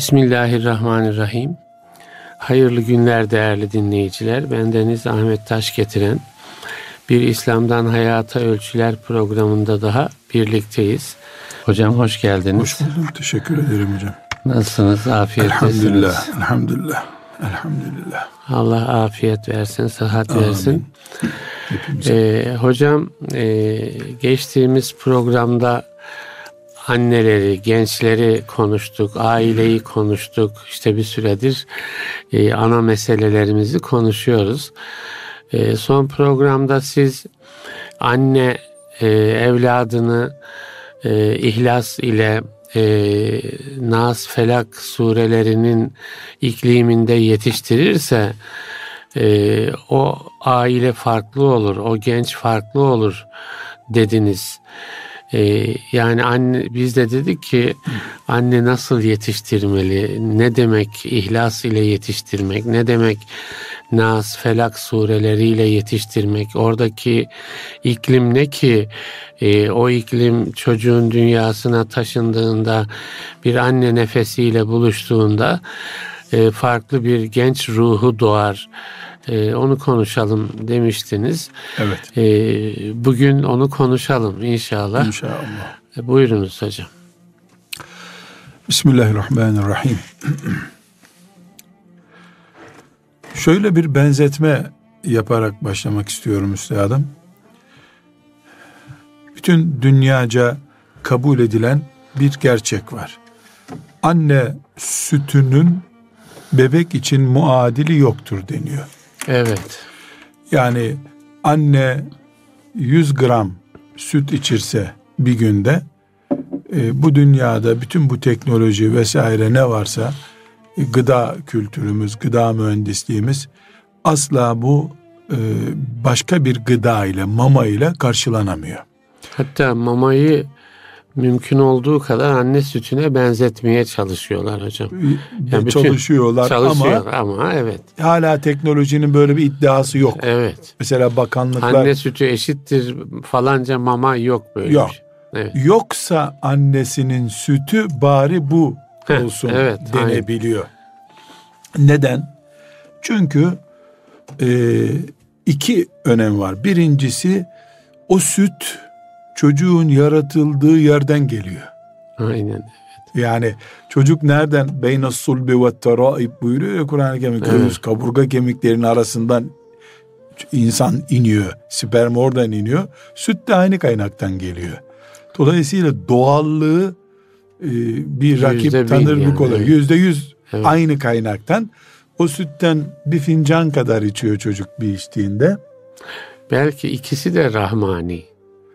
Bismillahirrahmanirrahim. Hayırlı günler değerli dinleyiciler. Bendeniz Ahmet Taş getiren bir İslam'dan Hayata Ölçüler programında daha birlikteyiz. Hocam hoş geldiniz. Hoş buldum. Teşekkür ederim hocam. Nasılsınız? Afiyettesiniz. Elhamdülillah. Elhamdülillah. Elhamdülillah. Allah afiyet versin, sıhhat versin. Ee, hocam e, geçtiğimiz programda anneleri, gençleri konuştuk, aileyi konuştuk. İşte bir süredir e, ana meselelerimizi konuşuyoruz. E, son programda siz anne e, evladını e, ihlas ile e, Nas Felak surelerinin ikliminde yetiştirirse e, o aile farklı olur, o genç farklı olur dediniz. Ee, yani anne biz de dedik ki anne nasıl yetiştirmeli? Ne demek ihlas ile yetiştirmek? Ne demek Nas, Felak sureleriyle yetiştirmek? Oradaki iklim ne ki? Ee, o iklim çocuğun dünyasına taşındığında bir anne nefesiyle buluştuğunda e, farklı bir genç ruhu doğar. E, onu konuşalım demiştiniz. Evet. E, bugün onu konuşalım inşallah. İnşallah. E, buyurunuz hocam. Bismillahirrahmanirrahim. Şöyle bir benzetme yaparak başlamak istiyorum üstadım. Bütün dünyaca kabul edilen bir gerçek var. Anne sütünün bebek için muadili yoktur deniyor. Evet. Yani anne 100 gram süt içirse bir günde e, bu dünyada bütün bu teknoloji vesaire ne varsa e, gıda kültürümüz, gıda mühendisliğimiz asla bu e, başka bir gıda ile mama ile karşılanamıyor. Hatta mamayı mümkün olduğu kadar anne sütüne benzetmeye çalışıyorlar hocam. Yani bütün, çalışıyorlar çalışıyor ama, ama evet. Hala teknolojinin böyle bir iddiası yok. Evet. Mesela bakanlıklar anne sütü eşittir falanca mama yok böyle. Yok. Şey. Evet. Yoksa annesinin sütü bari bu olsun Heh, evet, denebiliyor. Aynen. Neden? Çünkü e, iki önem var. Birincisi o süt çocuğun yaratıldığı yerden geliyor. Aynen. Evet. Yani çocuk nereden beyne sulbi ve teraib buyuruyor ya Kur'an-ı Kerim. Evet. Kaburga kemiklerinin arasından insan iniyor. Sperm oradan iniyor. Süt de aynı kaynaktan geliyor. Dolayısıyla doğallığı e, bir rakip yüzde tanır mı yani, kolay. Yüzde yüz evet. aynı kaynaktan. O sütten bir fincan kadar içiyor çocuk bir içtiğinde. Belki ikisi de rahmani.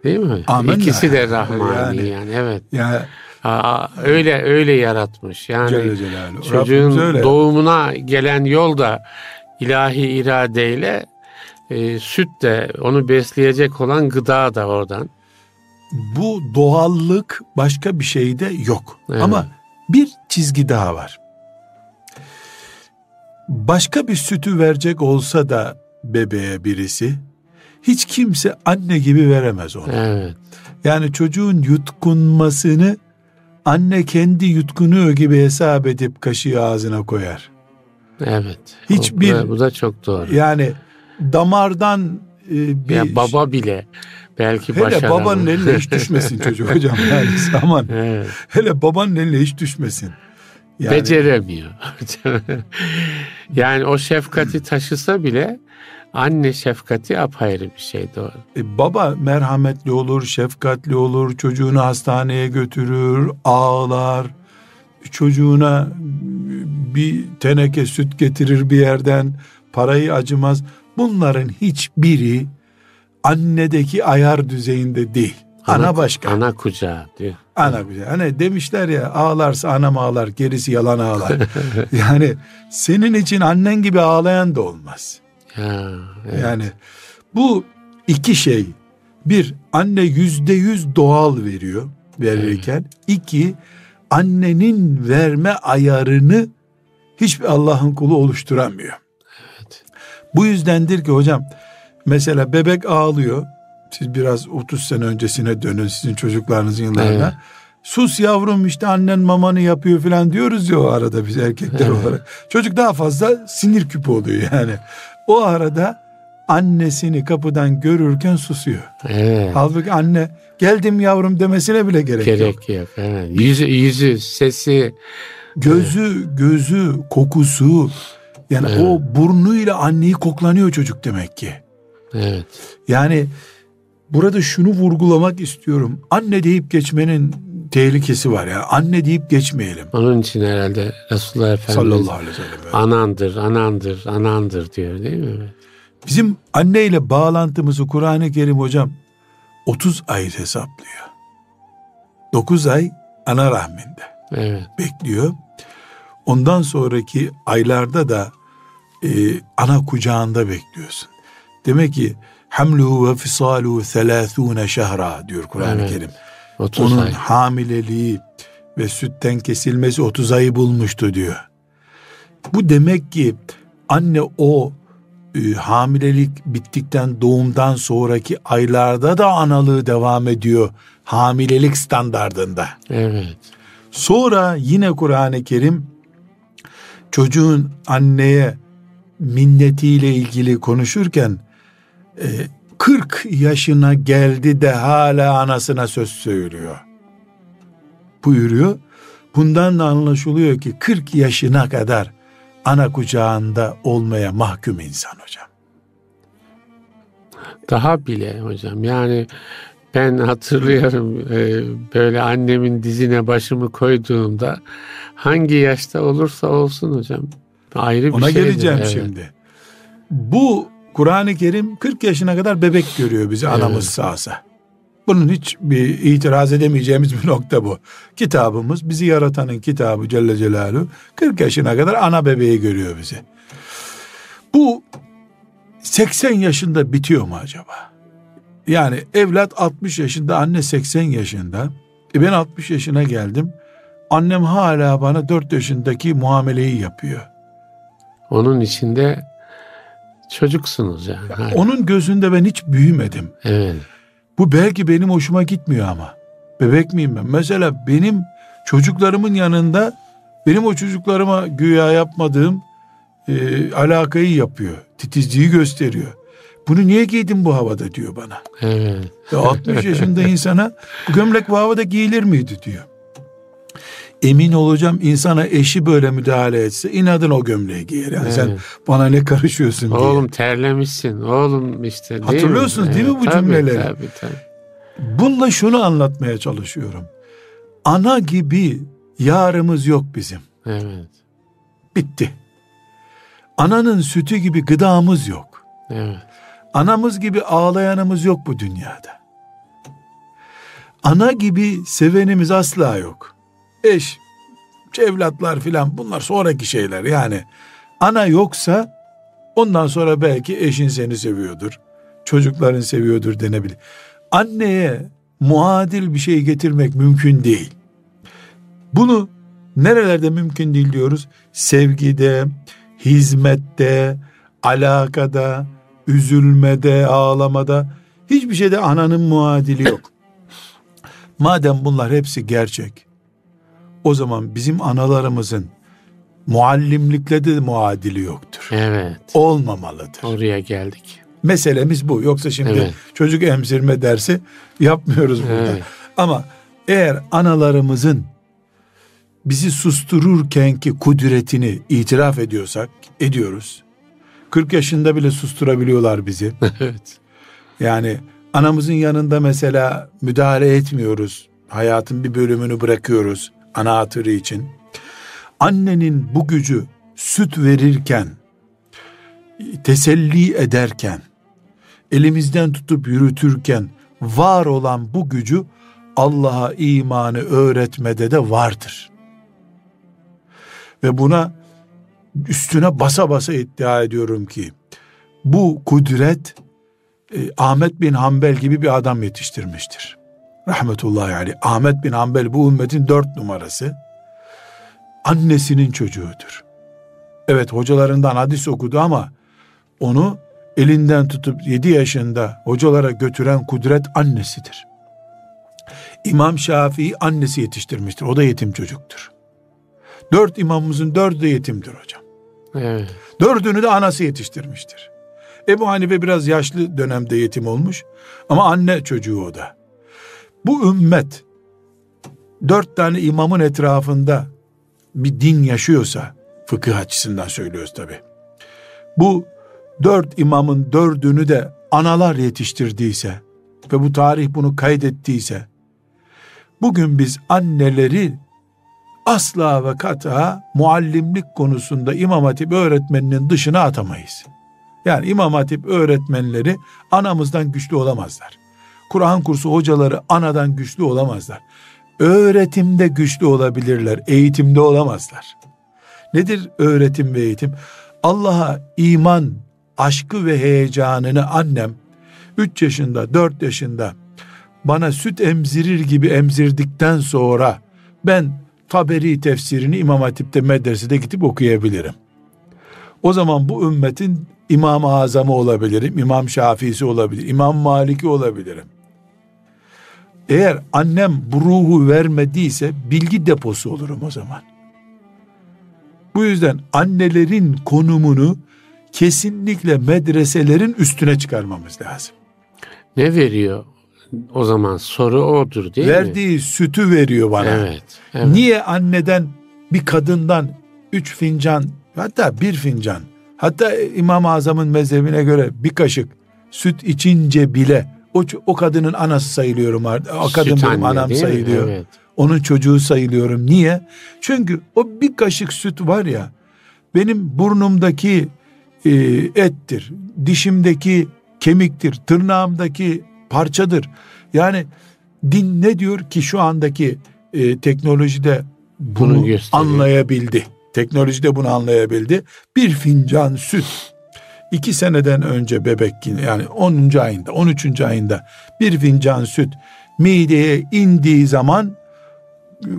Değil mi? Amin İkisi de rahmani yani, yani evet. Yani Aa, öyle öyle yaratmış. Yani çocuğun doğumuna gelen yol da ilahi iradeyle e, süt de onu besleyecek olan gıda da oradan. Bu doğallık başka bir şeyde yok. Evet. Ama bir çizgi daha var. Başka bir sütü verecek olsa da bebeğe birisi hiç kimse anne gibi veremez onu. Evet. Yani çocuğun yutkunmasını anne kendi yutkunuyor gibi hesap edip kaşığı ağzına koyar. Evet. Hiçbir bu da çok doğru. Yani damardan e, bir ya baba bile belki hele başaramaz. babanın eline hiç düşmesin çocuk hocam yani aman. Evet. Hele babanın eline hiç düşmesin. Yani, Beceremiyor. yani o şefkati taşısa bile Anne şefkati apayrı bir şey doğru. E, baba merhametli olur, şefkatli olur, çocuğunu hastaneye götürür, ağlar. Çocuğuna bir teneke süt getirir bir yerden, parayı acımaz. Bunların hiçbiri annedeki ayar düzeyinde değil. Ana, ana başka. Ana kucağı diyor. Ana kucağı. Hani demişler ya ağlarsa anam ağlar gerisi yalan ağlar. yani senin için annen gibi ağlayan da olmaz. Ha, evet. Yani bu iki şey. Bir anne yüzde yüz doğal veriyor verirken. Evet. iki annenin verme ayarını hiçbir Allah'ın kulu oluşturamıyor. Evet. Bu yüzdendir ki hocam mesela bebek ağlıyor. Siz biraz 30 sene öncesine dönün sizin çocuklarınızın yıllarına. Evet. sus yavrum işte annen mamanı yapıyor falan diyoruz ya o arada biz erkekler olarak. Çocuk daha fazla sinir küpü oluyor yani. O arada annesini kapıdan görürken susuyor. Evet. Halbuki anne geldim yavrum demesine bile gerek, gerek yok. Gerek yok. Evet. Yüzü, yüzü, sesi. Gözü, evet. gözü, kokusu. Yani evet. o burnuyla anneyi koklanıyor çocuk demek ki. Evet. Yani burada şunu vurgulamak istiyorum. Anne deyip geçmenin tehlikesi var ya. Anne deyip geçmeyelim. Onun için herhalde Resulullah Efendimiz sallallahu aleyhi ve sellem. Anandır, anandır, anandır diyor değil mi? Bizim anneyle bağlantımızı Kur'an-ı Kerim hocam 30 ay hesaplıyor. 9 ay ana rahminde. Evet. Bekliyor. Ondan sonraki aylarda da e, ana kucağında bekliyorsun. Demek ki hamluhu ve fisaluhu selâthûne şehra diyor Kur'an-ı evet. Kerim. 30 Onun ay. hamileliği ve sütten kesilmesi 30 ayı bulmuştu diyor. Bu demek ki anne o e, hamilelik bittikten doğumdan sonraki aylarda da analığı devam ediyor hamilelik standardında. Evet. Sonra yine Kur'an-ı Kerim çocuğun anneye minnetiyle ilgili konuşurken e, 40 yaşına geldi de hala anasına söz söylüyor. Buyuruyor. Bundan da anlaşılıyor ki 40 yaşına kadar ana kucağında olmaya mahkum insan hocam. Daha bile hocam yani ben hatırlıyorum e, böyle annemin dizine başımı koyduğumda hangi yaşta olursa olsun hocam ayrı bir Ona şeydir. geleceğim evet. şimdi. Bu Kur'an-ı Kerim 40 yaşına kadar bebek görüyor bizi evet. anamız sağsa. Bunun hiç bir itiraz edemeyeceğimiz bir nokta bu. Kitabımız bizi yaratanın kitabı Celle Celaluhu 40 yaşına kadar ana bebeği görüyor bizi. Bu 80 yaşında bitiyor mu acaba? Yani evlat 60 yaşında, anne 80 yaşında. E ben 60 yaşına geldim. Annem hala bana 4 yaşındaki muameleyi yapıyor. Onun içinde çocuksunuz yani. ya onun gözünde ben hiç büyümedim. Evet. Bu belki benim hoşuma gitmiyor ama. Bebek miyim ben? Mesela benim çocuklarımın yanında benim o çocuklarıma güya yapmadığım e, alakayı yapıyor. Titizliği gösteriyor. Bunu niye giydin bu havada diyor bana. Evet. Ya 60 yaşında insana bu gömlek bu havada giyilir miydi diyor. Emin olacağım insana eşi böyle müdahale etse inadın o gömleği giyer. Yani evet. sen bana ne karışıyorsun diye. Oğlum terlemişsin. Oğlum işte değil Hatırlıyorsunuz mi? değil evet, mi bu tabii, cümleleri? Tabii, tabii. Bununla şunu anlatmaya çalışıyorum. Ana gibi yarımız yok bizim. Evet. Bitti. Ananın sütü gibi gıdamız yok. Evet. Anamız gibi ağlayanımız yok bu dünyada. Ana gibi sevenimiz asla yok. Eş, evlatlar filan bunlar sonraki şeyler yani. Ana yoksa ondan sonra belki eşin seni seviyordur. Çocukların seviyordur denebilir. Anneye muadil bir şey getirmek mümkün değil. Bunu nerelerde mümkün değil diyoruz? Sevgide, hizmette, alakada, üzülmede, ağlamada hiçbir şeyde ananın muadili yok. Madem bunlar hepsi gerçek, o zaman bizim analarımızın muallimlikle de muadili yoktur. Evet. Olmamalıdır. Oraya geldik. Meselemiz bu. Yoksa şimdi evet. çocuk emzirme dersi yapmıyoruz burada. Evet. Ama eğer analarımızın bizi sustururken ki kudretini itiraf ediyorsak, ediyoruz. 40 yaşında bile susturabiliyorlar bizi. evet. Yani anamızın yanında mesela müdahale etmiyoruz. Hayatın bir bölümünü bırakıyoruz ana hatırı için. Annenin bu gücü süt verirken, teselli ederken, elimizden tutup yürütürken var olan bu gücü Allah'a imanı öğretmede de vardır. Ve buna üstüne basa basa iddia ediyorum ki bu kudret e, Ahmet bin Hanbel gibi bir adam yetiştirmiştir. Rahmetullahi aleyh. Ahmet bin Hanbel bu ümmetin dört numarası. Annesinin çocuğudur. Evet hocalarından hadis okudu ama onu elinden tutup yedi yaşında hocalara götüren kudret annesidir. İmam Şafii annesi yetiştirmiştir. O da yetim çocuktur. Dört imamımızın dördü de yetimdir hocam. Evet. Dördünü de anası yetiştirmiştir. Ebu Hanife biraz yaşlı dönemde yetim olmuş ama anne çocuğu o da. Bu ümmet dört tane imamın etrafında bir din yaşıyorsa fıkıh açısından söylüyoruz tabi. Bu dört imamın dördünü de analar yetiştirdiyse ve bu tarih bunu kaydettiyse bugün biz anneleri asla ve kata muallimlik konusunda İmam Hatip öğretmeninin dışına atamayız. Yani İmam Hatip öğretmenleri anamızdan güçlü olamazlar. Kur'an kursu hocaları anadan güçlü olamazlar. Öğretimde güçlü olabilirler, eğitimde olamazlar. Nedir öğretim ve eğitim? Allah'a iman, aşkı ve heyecanını annem 3 yaşında, 4 yaşında bana süt emzirir gibi emzirdikten sonra ben Taberi tefsirini İmam Hatip'te medresede gidip okuyabilirim. O zaman bu ümmetin İmam-ı Azamı olabilirim, İmam Şafii'si olabilir, İmam Malik'i olabilirim. Eğer annem bu ruhu vermediyse bilgi deposu olurum o zaman. Bu yüzden annelerin konumunu kesinlikle medreselerin üstüne çıkarmamız lazım. Ne veriyor o zaman soru odur değil Verdiği mi? Verdiği sütü veriyor bana. Evet, evet. Niye anneden bir kadından üç fincan hatta bir fincan hatta İmam-ı Azam'ın mezhebine göre bir kaşık süt içince bile o, o kadının anası sayılıyorum artık. O kadın süt benim anne, anam sayılıyor. Evet. Onun çocuğu sayılıyorum. Niye? Çünkü o bir kaşık süt var ya benim burnumdaki e, ettir, dişimdeki kemiktir, tırnağımdaki parçadır. Yani din ne diyor ki şu andaki e, teknolojide bunu, bunu anlayabildi. Teknolojide bunu anlayabildi. Bir fincan süt iki seneden önce bebek yani 10. ayında 13. ayında bir fincan süt mideye indiği zaman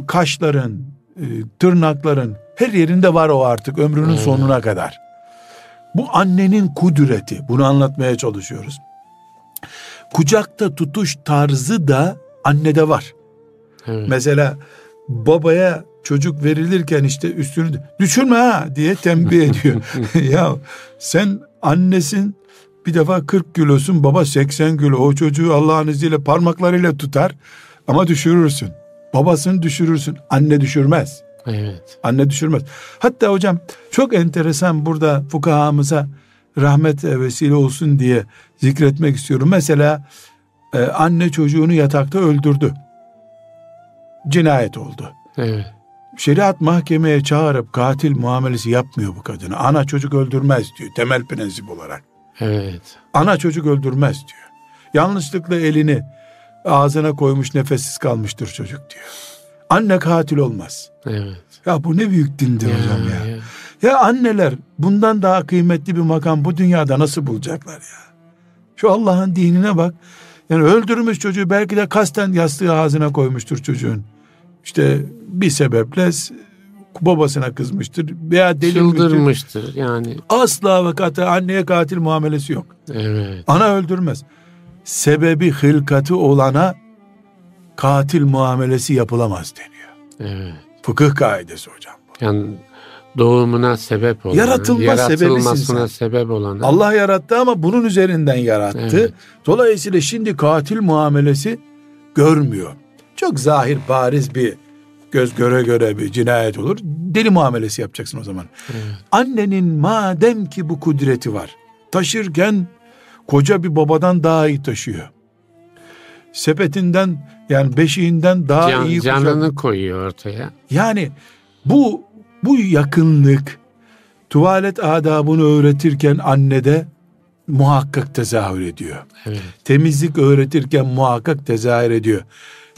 kaşların, e, tırnakların her yerinde var o artık ömrünün hmm. sonuna kadar. Bu annenin kudreti. Bunu anlatmaya çalışıyoruz. Kucakta tutuş tarzı da annede var. Evet. Mesela babaya çocuk verilirken işte üstünü düşürme ha diye tembih ediyor. ya sen annesin bir defa 40 kilosun baba 80 kilo o çocuğu Allah'ın izniyle parmaklarıyla tutar ama düşürürsün. Babasını düşürürsün anne düşürmez. Evet. Anne düşürmez. Hatta hocam çok enteresan burada fukahamıza rahmet vesile olsun diye zikretmek istiyorum. Mesela e, anne çocuğunu yatakta öldürdü. Cinayet oldu. Evet. Şeriat mahkemeye çağırıp katil muamelesi yapmıyor bu kadını. Ana çocuk öldürmez diyor temel prensip olarak. Evet. Ana çocuk öldürmez diyor. Yanlışlıkla elini ağzına koymuş nefessiz kalmıştır çocuk diyor. Anne katil olmaz. Evet. Ya bu ne büyük dindir ya, hocam ya. ya. Ya anneler bundan daha kıymetli bir makam bu dünyada nasıl bulacaklar ya? Şu Allah'ın dinine bak. Yani öldürmüş çocuğu belki de kasten yastığı ağzına koymuştur çocuğun. İşte bir sebeple babasına kızmıştır veya delirmiştir. Çıldırmıştır yani. Asla ve kata anneye katil muamelesi yok. Evet. Ana öldürmez. Sebebi hılkatı olana katil muamelesi yapılamaz deniyor. Evet. Fıkıh kaidesi hocam. Bu. Yani doğumuna sebep olan, yaratılma yaratılmasına sebep olan. Allah yarattı ama bunun üzerinden yarattı. Evet. Dolayısıyla şimdi katil muamelesi görmüyor. Çok zahir bariz bir göz göre göre bir cinayet olur. Deli muamelesi yapacaksın o zaman. Evet. Annenin madem ki bu kudreti var. Taşırken koca bir babadan daha iyi taşıyor. Sepetinden yani beşiğinden daha Can, iyi canını kucak... koyuyor ortaya. Yani bu bu yakınlık tuvalet adabını öğretirken annede muhakkak tezahür ediyor. Evet. Temizlik öğretirken muhakkak tezahür ediyor.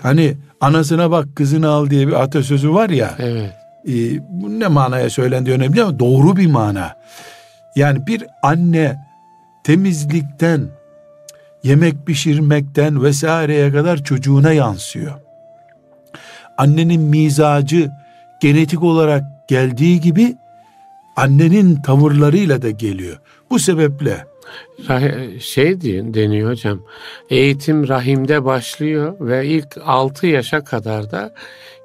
Hani anasına bak kızını al diye bir atasözü var ya. Evet. E, bu ne manaya söylendiği önemli ama doğru bir mana. Yani bir anne temizlikten, yemek pişirmekten vesaireye kadar çocuğuna yansıyor. Annenin mizacı genetik olarak geldiği gibi annenin tavırlarıyla da geliyor. Bu sebeple Şey deniyor hocam. Eğitim rahimde başlıyor ve ilk 6 yaşa kadar da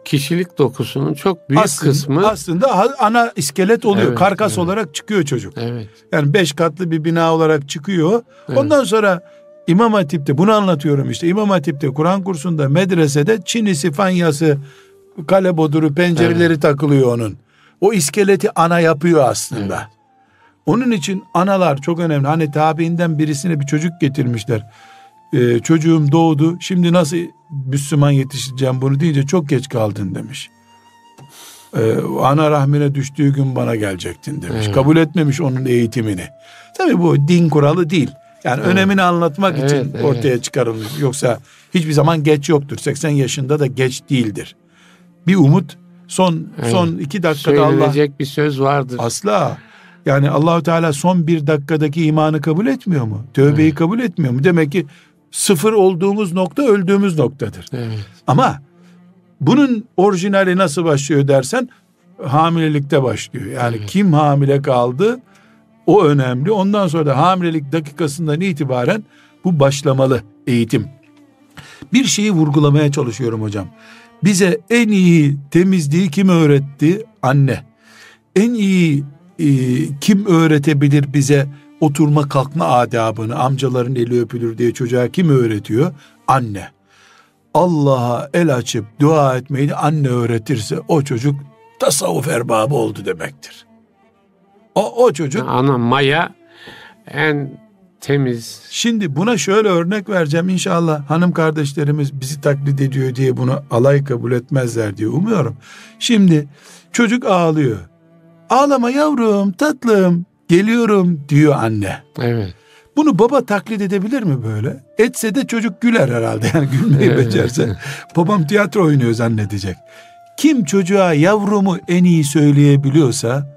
kişilik dokusunun çok büyük aslında, kısmı aslında ana iskelet oluyor. Evet, Karkas evet. olarak çıkıyor çocuk. Evet. Yani beş katlı bir bina olarak çıkıyor. Evet. Ondan sonra İmam Hatip'te bunu anlatıyorum işte. İmam Hatip'te Kur'an kursunda medresede Çinisi, Fanyası, kale boduru, pencereleri evet. takılıyor onun. O iskeleti ana yapıyor aslında. Evet. Onun için analar çok önemli. Hani tabiinden birisine bir çocuk getirmişler. Ee, çocuğum doğdu. Şimdi nasıl Müslüman yetişeceğim bunu deyince çok geç kaldın demiş. Ee, ana rahmine düştüğü gün bana gelecektin demiş. Evet. Kabul etmemiş onun eğitimini. Tabii bu din kuralı değil. Yani evet. önemini anlatmak evet, için evet. ortaya çıkarılmış. Yoksa hiçbir zaman geç yoktur. 80 yaşında da geç değildir. Bir umut son evet. son iki dakikada Allah Söylenecek bir söz vardır. Asla. Yani Allahu Teala son bir dakikadaki imanı kabul etmiyor mu? Tövbeyi evet. kabul etmiyor mu? Demek ki sıfır olduğumuz nokta öldüğümüz noktadır. Evet. Ama bunun orijinali nasıl başlıyor dersen hamilelikte başlıyor. Yani evet. kim hamile kaldı o önemli. Ondan sonra da hamilelik dakikasından itibaren bu başlamalı eğitim. Bir şeyi vurgulamaya çalışıyorum hocam. Bize en iyi temizliği kim öğretti? Anne. En iyi e, kim öğretebilir bize oturma kalkma adabını amcaların eli öpülür diye çocuğa kim öğretiyor? Anne. Allah'a el açıp dua etmeyi de anne öğretirse o çocuk tasavvuf erbabı oldu demektir. O, o çocuk. Ana maya en temiz. Şimdi buna şöyle örnek vereceğim inşallah hanım kardeşlerimiz bizi taklit ediyor diye bunu alay kabul etmezler diye umuyorum. Şimdi çocuk ağlıyor. Ağlama yavrum tatlım geliyorum diyor anne. Evet. Bunu baba taklit edebilir mi böyle? Etse de çocuk güler herhalde yani gülmeyi evet. becerse. Babam tiyatro oynuyor zannedecek. Kim çocuğa yavrumu en iyi söyleyebiliyorsa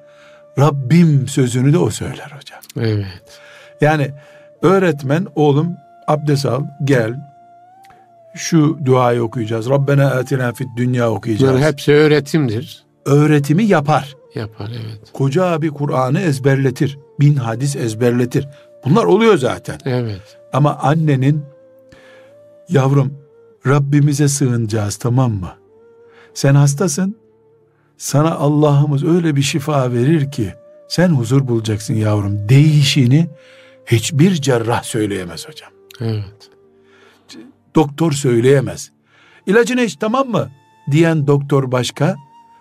Rabbim sözünü de o söyler hocam. Evet. Yani öğretmen oğlum abdest al gel şu duayı okuyacağız. Rabbena atina fid dünya okuyacağız. Bunların hepsi öğretimdir. Öğretimi yapar. Yapar evet. Koca abi Kur'an'ı ezberletir. Bin hadis ezberletir. Bunlar oluyor zaten. Evet. Ama annenin yavrum Rabbimize sığınacağız tamam mı? Sen hastasın. Sana Allah'ımız öyle bir şifa verir ki sen huzur bulacaksın yavrum. Değişini hiçbir cerrah söyleyemez hocam. Evet. Doktor söyleyemez. İlacını iç tamam mı? Diyen doktor başka,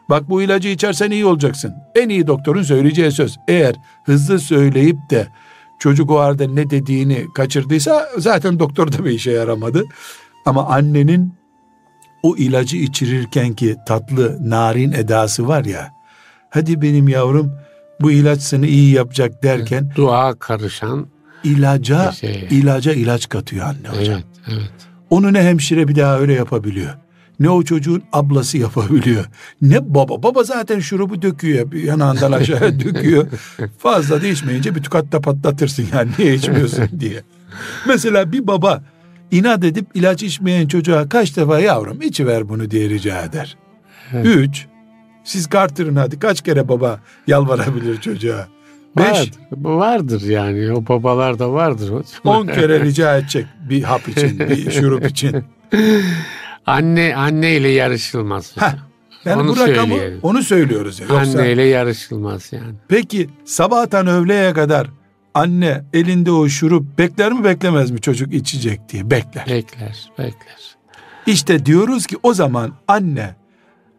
Bak bu ilacı içersen iyi olacaksın. En iyi doktorun söyleyeceği söz. Eğer hızlı söyleyip de çocuk o arada ne dediğini kaçırdıysa zaten doktor da bir işe yaramadı. Ama annenin o ilacı içirirken ki tatlı narin edası var ya. Hadi benim yavrum bu ilaç seni iyi yapacak derken. Dua karışan. ilaca şey. ilaca ilaç katıyor anne hocam. Evet, evet. Onu ne hemşire bir daha öyle yapabiliyor ne o çocuğun ablası yapabiliyor. Ne baba. Baba zaten şurubu döküyor. Yanağından aşağıya döküyor. Fazla da içmeyince bir tukatta patlatırsın yani niye içmiyorsun diye. Mesela bir baba inat edip ilaç içmeyen çocuğa kaç defa yavrum içiver bunu diye rica eder. Üç. Siz kartırın hadi kaç kere baba yalvarabilir çocuğa. Beş. Var, vardır yani o babalar da vardır. On kere rica edecek bir hap için bir şurup için. Anne anne ile yarışılmaz. Heh, yani onu bu rakamı söyleyelim. onu söylüyoruz. Ya. Yoksa, anne ile yarışılmaz yani. Peki sabahtan öğleye kadar anne elinde o şurup bekler mi beklemez mi çocuk içecek diye bekler. Bekler bekler. İşte diyoruz ki o zaman anne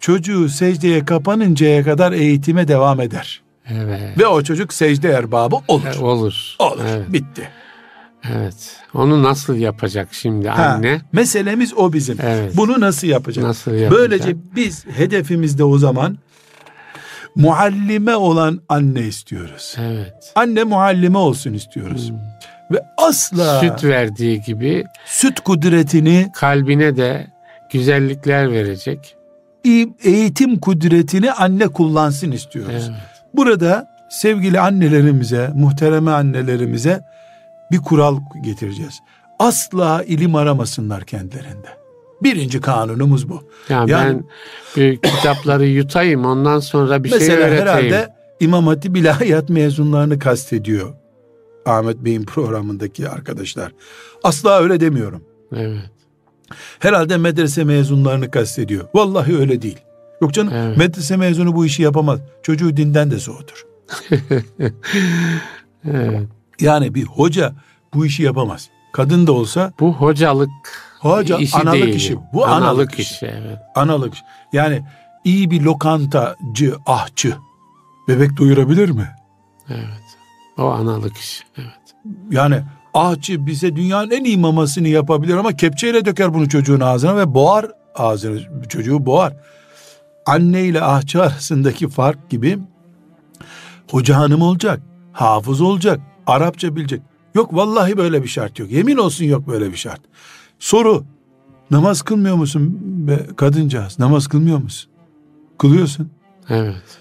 çocuğu secdeye kapanıncaya kadar eğitime devam eder. Evet. Ve o çocuk secde erbabı olur. E, olur. Olur. Evet. Bitti. Evet. Onu nasıl yapacak şimdi ha, anne? Meselemiz o bizim. Evet. Bunu nasıl yapacak? Nasıl yapacak? Böylece biz hedefimizde o zaman muallime olan anne istiyoruz. Evet. Anne muallime olsun istiyoruz. Hmm. Ve asla süt verdiği gibi süt kudretini kalbine de güzellikler verecek. Eğitim kudretini anne kullansın istiyoruz. Evet. Burada sevgili annelerimize, muhtereme annelerimize bir kural getireceğiz. Asla ilim aramasınlar kendilerinde. Birinci kanunumuz bu. Yani, yani ben kitapları yutayım ondan sonra bir şey öğreteyim. Mesela herhalde İmam Hatip İlahiyat mezunlarını kastediyor Ahmet Bey'in programındaki arkadaşlar. Asla öyle demiyorum. Evet. Herhalde medrese mezunlarını kastediyor. Vallahi öyle değil. Yok canım evet. medrese mezunu bu işi yapamaz. Çocuğu dinden de soğutur. evet. Yani bir hoca bu işi yapamaz. Kadın da olsa bu hocalık hoca işi analık değil. işi. Bu analık, analık işi. işi evet. Analık. Yani iyi bir lokantacı, ahçı bebek doyurabilir mi? Evet. O analık iş. Evet. Yani ahçı bize dünyanın en iyi mamasını yapabilir ama kepçeyle döker bunu çocuğun ağzına ve boğar ağzını. Çocuğu boğar. Anne ile ahçı arasındaki fark gibi hoca hanım olacak, hafız olacak, Arapça bilecek. Yok vallahi böyle bir şart yok. Yemin olsun yok böyle bir şart. Soru. Namaz kılmıyor musun be kadıncağız? Namaz kılmıyor musun? Kılıyorsun. Evet.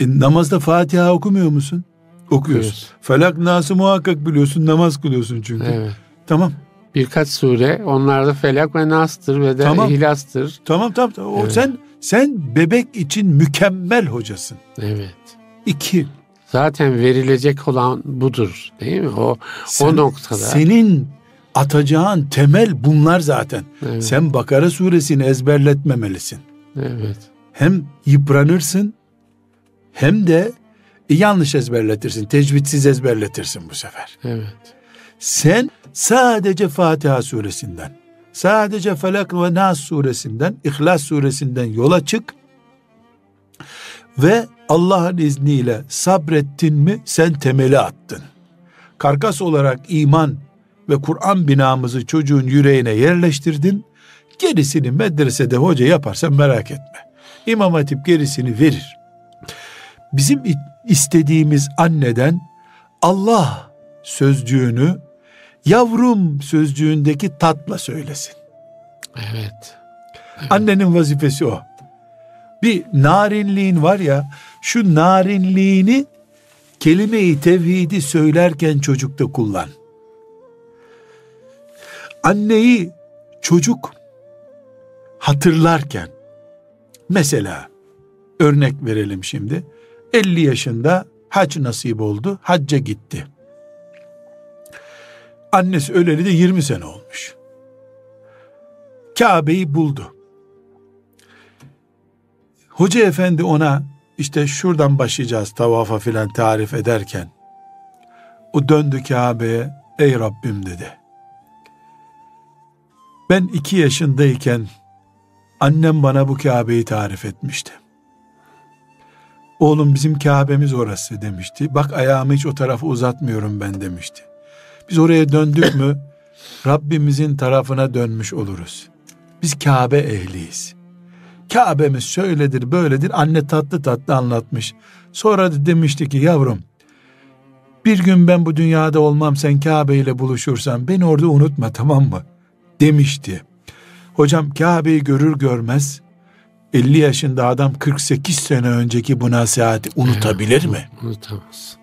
E, namazda Fatiha okumuyor musun? Okuyorsun. Okuyoruz. Felak Nas'ı muhakkak biliyorsun. Namaz kılıyorsun çünkü. Evet. Tamam. Birkaç sure onlarda Felak ve Nas'tır ve de tamam. İhlas'tır. Tamam tamam. tamam. Evet. O sen sen bebek için mükemmel hocasın. Evet. İki. Zaten verilecek olan budur değil mi? O sen, o noktada. Senin atacağın temel bunlar zaten. Evet. Sen Bakara suresini ezberletmemelisin. Evet. Hem yıpranırsın hem de yanlış ezberletirsin. Tecvidsiz ezberletirsin bu sefer. Evet. Sen sadece Fatiha suresinden, sadece Felak ve Nas suresinden, İhlas suresinden yola çık ve Allah'ın izniyle sabrettin mi sen temeli attın. Karkas olarak iman ve Kur'an binamızı çocuğun yüreğine yerleştirdin. Gerisini medresede hoca yaparsan merak etme. İmam Hatip gerisini verir. Bizim istediğimiz anneden Allah sözcüğünü yavrum sözcüğündeki tatla söylesin. Evet. evet. Annenin vazifesi o. Bir narinliğin var ya şu narinliğini kelime-i tevhidi söylerken çocukta kullan. Anneyi çocuk hatırlarken mesela örnek verelim şimdi 50 yaşında hac nasip oldu hacca gitti. Annesi öleli de 20 sene olmuş. Kabe'yi buldu. Hoca efendi ona işte şuradan başlayacağız tavafa filan tarif ederken o döndü Kabe'ye ey Rabbim dedi. Ben iki yaşındayken annem bana bu Kabe'yi tarif etmişti. Oğlum bizim Kabe'miz orası demişti. Bak ayağımı hiç o tarafa uzatmıyorum ben demişti. Biz oraya döndük mü Rabbimizin tarafına dönmüş oluruz. Biz Kabe ehliyiz. Kabe'miz şöyledir böyledir anne tatlı tatlı anlatmış. Sonra da demişti ki yavrum bir gün ben bu dünyada olmam sen Kabe ile buluşursan beni orada unutma tamam mı? Demişti. Hocam Kabe'yi görür görmez 50 yaşında adam 48 sene önceki bu nasihati unutabilir mi? Unutamaz.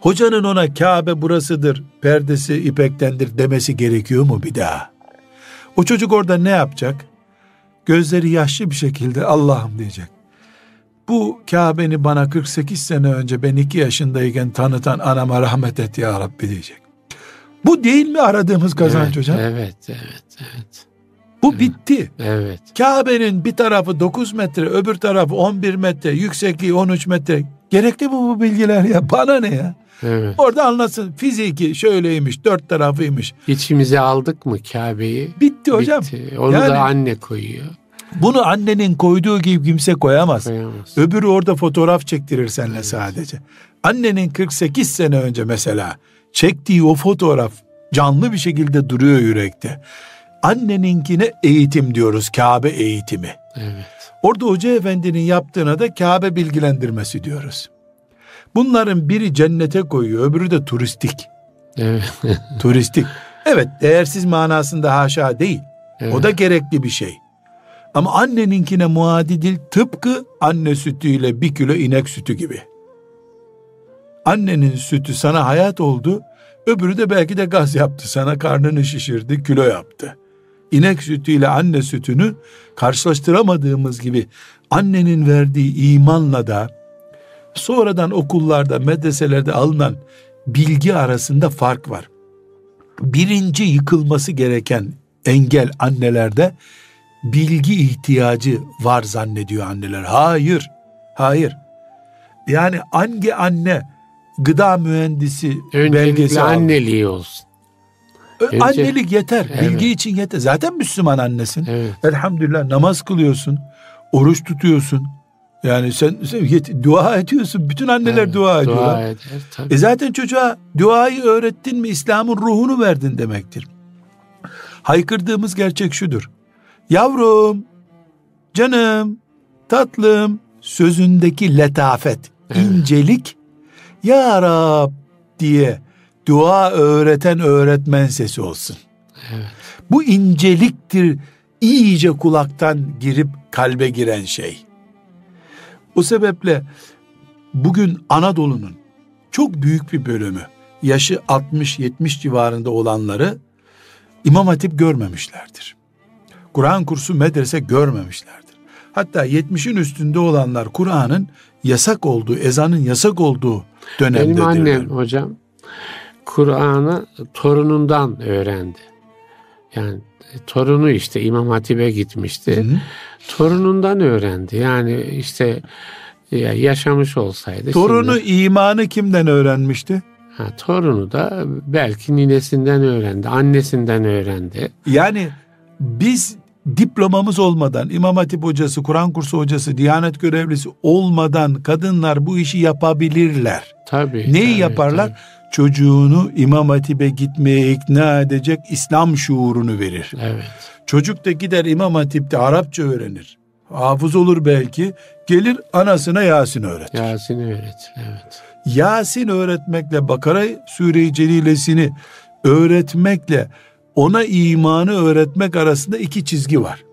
Hocanın ona Kabe burasıdır, perdesi ipektendir demesi gerekiyor mu bir daha? O çocuk orada ne yapacak? Gözleri yaşlı bir şekilde Allah'ım diyecek. Bu Kabe'ni bana 48 sene önce ben 2 yaşındayken tanıtan anama rahmet et ya Rabbi diyecek. Bu değil mi aradığımız kazanç evet, hocam? Evet, evet, evet. Bu evet, bitti. Evet. Kabe'nin bir tarafı 9 metre, öbür tarafı 11 metre, yüksekliği 13 metre. Gerekli bu bu bilgiler ya? Bana ne ya? Evet. Orada anlatsın. Fiziki şöyleymiş, dört tarafıymış. İçimize aldık mı Kabe'yi? Bitti hocam. Bitti. Onu yani, da anne koyuyor. Bunu annenin koyduğu gibi kimse koyamaz. koyamaz. Öbürü orada fotoğraf çektirir seninle evet. sadece. Annenin 48 sene önce mesela çektiği o fotoğraf canlı bir şekilde duruyor yürekte. Anneninkine eğitim diyoruz. Kabe eğitimi. Evet. Orada Hoca Efendi'nin yaptığına da Kabe bilgilendirmesi diyoruz. Bunların biri cennete koyuyor, öbürü de turistik. Evet. turistik. Evet, değersiz manasında haşa değil. Evet. O da gerekli bir şey. Ama anneninkine muadil değil, tıpkı anne sütüyle bir kilo inek sütü gibi. Annenin sütü sana hayat oldu, öbürü de belki de gaz yaptı, sana karnını şişirdi, kilo yaptı. İnek sütüyle anne sütünü karşılaştıramadığımız gibi annenin verdiği imanla da sonradan okullarda, medreselerde alınan bilgi arasında fark var. Birinci yıkılması gereken engel annelerde bilgi ihtiyacı var zannediyor anneler. Hayır, hayır. Yani hangi anne gıda mühendisi Öncelikle belgesi anneliği olsun. Önce, Annelik yeter. Evet. Bilgi için yeter. Zaten Müslüman annesin. Evet. Elhamdülillah namaz kılıyorsun. Oruç tutuyorsun. Yani sen, sen yet, dua ediyorsun. Bütün anneler evet, dua ediyorlar. Dua eder, tabii. E zaten çocuğa duayı öğrettin mi İslam'ın ruhunu verdin demektir. Haykırdığımız gerçek şudur. Yavrum, canım, tatlım sözündeki letafet, evet. incelik Ya Rab diye dua öğreten öğretmen sesi olsun. Evet. Bu inceliktir iyice kulaktan girip kalbe giren şey. O sebeple bugün Anadolu'nun çok büyük bir bölümü yaşı 60-70 civarında olanları İmam Hatip görmemişlerdir. Kur'an kursu medrese görmemişlerdir. Hatta 70'in üstünde olanlar Kur'an'ın yasak olduğu, ezanın yasak olduğu dönemdedir. Benim annem hocam Kur'an'ı torunundan öğrendi. Yani torunu işte İmam Hatip'e gitmişti. Hı. Torunundan öğrendi. Yani işte yaşamış olsaydı. Torunu şimdi, imanı kimden öğrenmişti? Ha, torunu da belki ninesinden öğrendi, annesinden öğrendi. Yani biz diplomamız olmadan, İmam Hatip hocası, Kur'an kursu hocası, Diyanet görevlisi olmadan kadınlar bu işi yapabilirler. Tabii. Neyi tabii, yaparlar? Tabii çocuğunu İmam Hatip'e gitmeye ikna edecek İslam şuurunu verir. Evet. Çocuk da gider İmam Hatip'te Arapça öğrenir. Hafız olur belki. Gelir anasına Yasin öğretir. Yasin öğret. Evet. Yasin öğretmekle Bakara Sure-i Celilesini öğretmekle ona imanı öğretmek arasında iki çizgi var.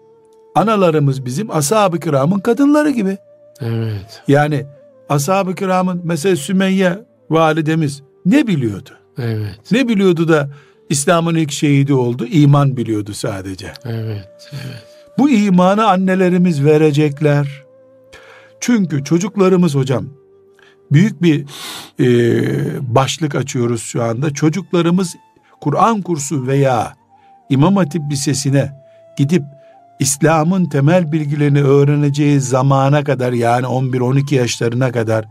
Analarımız bizim ashab-ı kiramın kadınları gibi. Evet. Yani ashab-ı kiramın mesela Sümeyye validemiz ne biliyordu? Evet. Ne biliyordu da İslam'ın ilk şehidi oldu? İman biliyordu sadece. Evet, evet. Bu imanı annelerimiz verecekler. Çünkü çocuklarımız hocam büyük bir e, başlık açıyoruz şu anda. Çocuklarımız Kur'an kursu veya İmam Hatip Lisesi'ne gidip İslam'ın temel bilgilerini öğreneceği zamana kadar yani 11-12 yaşlarına kadar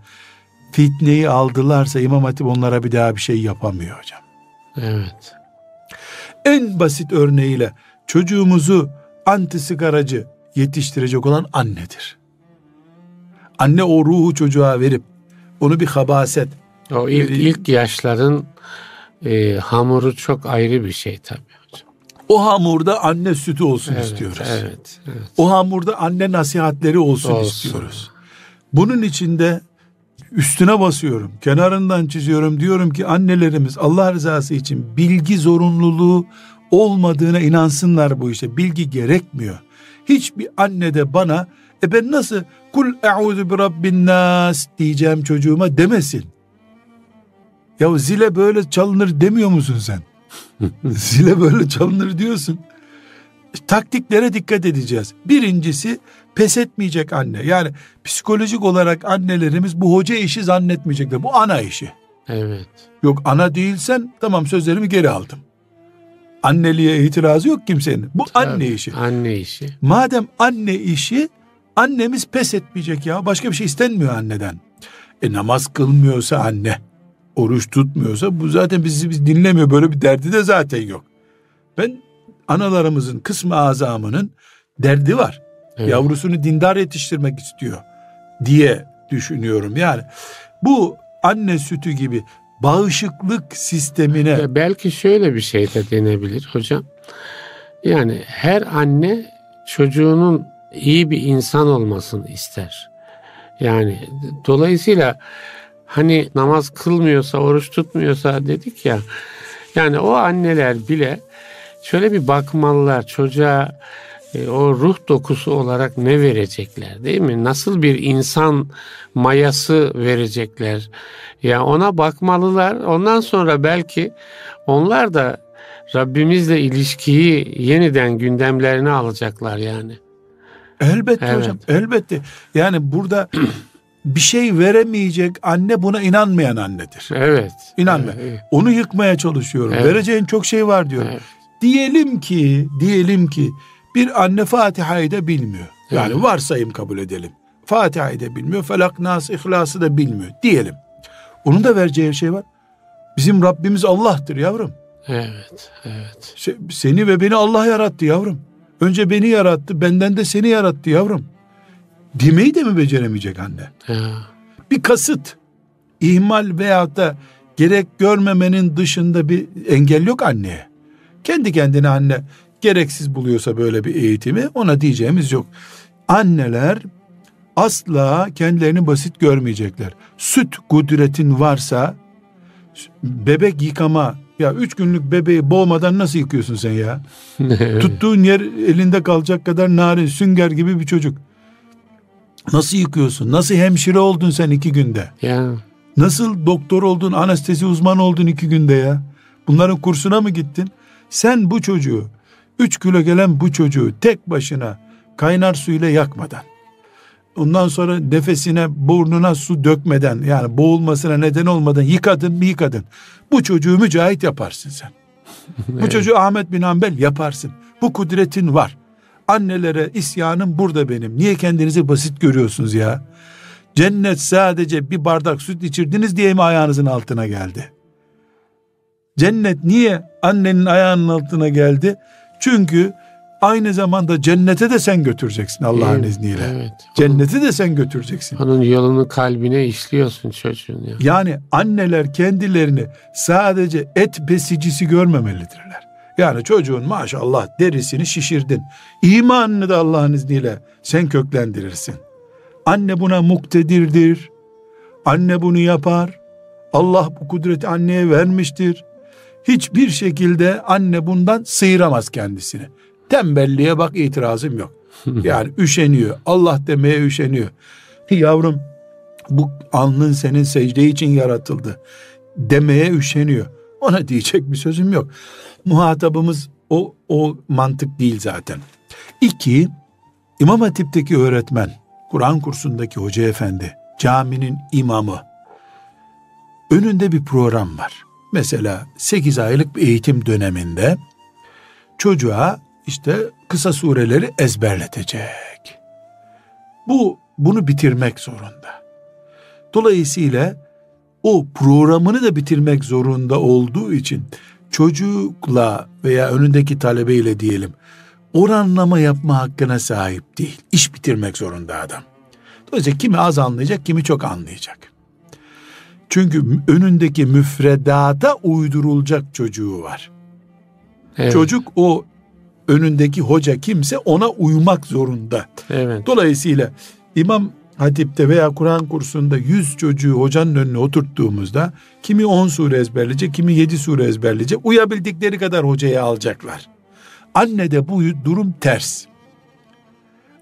fitneyi aldılarsa İmam Hatip onlara bir daha bir şey yapamıyor hocam. Evet. En basit örneğiyle çocuğumuzu anti sigaracı yetiştirecek olan annedir. Anne o ruhu çocuğa verip onu bir habaset. O ilk, bir, ilk yaşların e, hamuru çok ayrı bir şey tabii hocam. O hamurda anne sütü olsun evet, istiyoruz. Evet, evet. O hamurda anne nasihatleri olsun, olsun istiyoruz. Bunun içinde üstüne basıyorum, kenarından çiziyorum. Diyorum ki annelerimiz Allah rızası için bilgi zorunluluğu olmadığına inansınlar bu işe. Bilgi gerekmiyor. Hiçbir anne de bana e ben nasıl kul e'udu bi rabbin nas diyeceğim çocuğuma demesin. Ya zile böyle çalınır demiyor musun sen? zile böyle çalınır diyorsun. Taktiklere dikkat edeceğiz. Birincisi pes etmeyecek anne. Yani psikolojik olarak annelerimiz bu hoca işi zannetmeyecekler. Bu ana işi. Evet. Yok ana değilsen tamam sözlerimi geri aldım. Anneliğe itirazı yok kimsenin. Bu Tabii, anne işi. Anne işi. Madem anne işi annemiz pes etmeyecek ya. Başka bir şey istenmiyor anneden. E namaz kılmıyorsa anne, oruç tutmuyorsa bu zaten bizi biz dinlemiyor. Böyle bir derdi de zaten yok. Ben analarımızın kısmı azamının derdi var. Evet. Yavrusunu dindar yetiştirmek istiyor diye düşünüyorum. Yani bu anne sütü gibi bağışıklık sistemine belki şöyle bir şey de denebilir hocam. Yani her anne çocuğunun iyi bir insan olmasını ister. Yani dolayısıyla hani namaz kılmıyorsa, oruç tutmuyorsa dedik ya. Yani o anneler bile şöyle bir bakmalılar çocuğa e, o ruh dokusu olarak ne verecekler değil mi? Nasıl bir insan mayası verecekler? Ya ona bakmalılar. Ondan sonra belki onlar da Rabbimizle ilişkiyi yeniden gündemlerine alacaklar yani. Elbette evet. hocam, elbette. Yani burada bir şey veremeyecek anne buna inanmayan annedir. Evet. İnanma. Evet. Onu yıkmaya çalışıyorum. Evet. Vereceğin çok şey var diyorum. Evet. Diyelim ki, diyelim ki bir anne Fatiha'yı da bilmiyor. Yani evet. varsayım kabul edelim. Fatiha'yı da bilmiyor. Felak, Nas, İhlas'ı da bilmiyor. Diyelim. Onun da vereceği şey var. Bizim Rabbimiz Allah'tır yavrum. Evet, evet. Seni ve beni Allah yarattı yavrum. Önce beni yarattı, benden de seni yarattı yavrum. Demeyi de mi beceremeyecek anne? Ya. Bir kasıt, ihmal veyahut da gerek görmemenin dışında bir engel yok anneye. Kendi kendine anne gereksiz buluyorsa böyle bir eğitimi ona diyeceğimiz yok. Anneler asla kendilerini basit görmeyecekler. Süt kudretin varsa bebek yıkama ya üç günlük bebeği boğmadan nasıl yıkıyorsun sen ya? Tuttuğun yer elinde kalacak kadar narin sünger gibi bir çocuk. Nasıl yıkıyorsun? Nasıl hemşire oldun sen iki günde? Ya. Nasıl doktor oldun, anestezi uzmanı oldun iki günde ya? Bunların kursuna mı gittin? Sen bu çocuğu, üç kilo gelen bu çocuğu tek başına kaynar suyla yakmadan, ondan sonra nefesine, burnuna su dökmeden, yani boğulmasına neden olmadan yıkadın mı yıkadın. Bu çocuğu mücahit yaparsın sen. bu çocuğu Ahmet bin Hanbel yaparsın. Bu kudretin var. Annelere isyanım burada benim. Niye kendinizi basit görüyorsunuz ya? Cennet sadece bir bardak süt içirdiniz diye mi ayağınızın altına geldi? Cennet niye annenin ayağının altına geldi? Çünkü aynı zamanda cennete de sen götüreceksin Allah'ın evet, izniyle. Evet. Cenneti de sen götüreceksin. Onun yolunu kalbine işliyorsun çocuğun. Ya. Yani anneler kendilerini sadece et besicisi görmemelidirler. Yani çocuğun maşallah derisini şişirdin. İmanını da Allah'ın izniyle sen köklendirirsin. Anne buna muktedirdir. Anne bunu yapar. Allah bu kudreti anneye vermiştir. Hiçbir şekilde anne bundan sıyıramaz kendisini. Tembelliğe bak itirazım yok. Yani üşeniyor. Allah demeye üşeniyor. Yavrum bu alnın senin secde için yaratıldı. Demeye üşeniyor. Ona diyecek bir sözüm yok. Muhatabımız o, o mantık değil zaten. İki, İmam Hatip'teki öğretmen, Kur'an kursundaki hoca efendi, caminin imamı, önünde bir program var. Mesela 8 aylık bir eğitim döneminde çocuğa işte kısa sureleri ezberletecek. Bu bunu bitirmek zorunda. Dolayısıyla o programını da bitirmek zorunda olduğu için çocukla veya önündeki talebeyle diyelim oranlama yapma hakkına sahip değil. İş bitirmek zorunda adam. Dolayısıyla kimi az anlayacak, kimi çok anlayacak. Çünkü önündeki müfredata uydurulacak çocuğu var. Evet. Çocuk o önündeki hoca kimse ona uymak zorunda. Evet. Dolayısıyla İmam Hatip'te veya Kur'an kursunda yüz çocuğu hocanın önüne oturttuğumuzda kimi on sure ezberleyecek, kimi yedi sure ezberleyecek. Uyabildikleri kadar hocaya alacaklar. Anne de bu durum ters.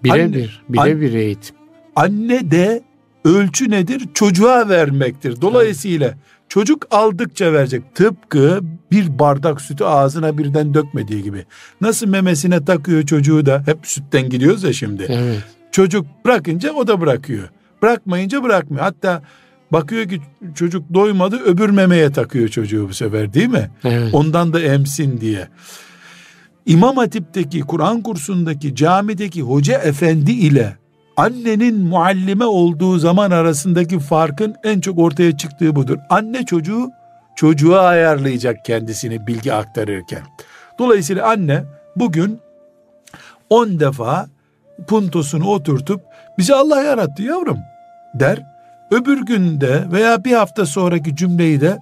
Birebir, birebir eğitim. Anne de ölçü nedir? Çocuğa vermektir. Dolayısıyla evet. çocuk aldıkça verecek. Tıpkı bir bardak sütü ağzına birden dökmediği gibi. Nasıl memesine takıyor çocuğu da hep sütten gidiyoruz ya şimdi. Evet. Çocuk bırakınca o da bırakıyor. Bırakmayınca bırakmıyor. Hatta bakıyor ki çocuk doymadı öbür memeye takıyor çocuğu bu sefer değil mi? Evet. Ondan da emsin diye. İmam Hatip'teki Kur'an kursundaki camideki hoca efendi ile annenin muallime olduğu zaman arasındaki farkın en çok ortaya çıktığı budur. Anne çocuğu çocuğa ayarlayacak kendisini bilgi aktarırken. Dolayısıyla anne bugün on defa puntosunu oturtup bizi Allah yarattı yavrum der. Öbür günde veya bir hafta sonraki cümleyi de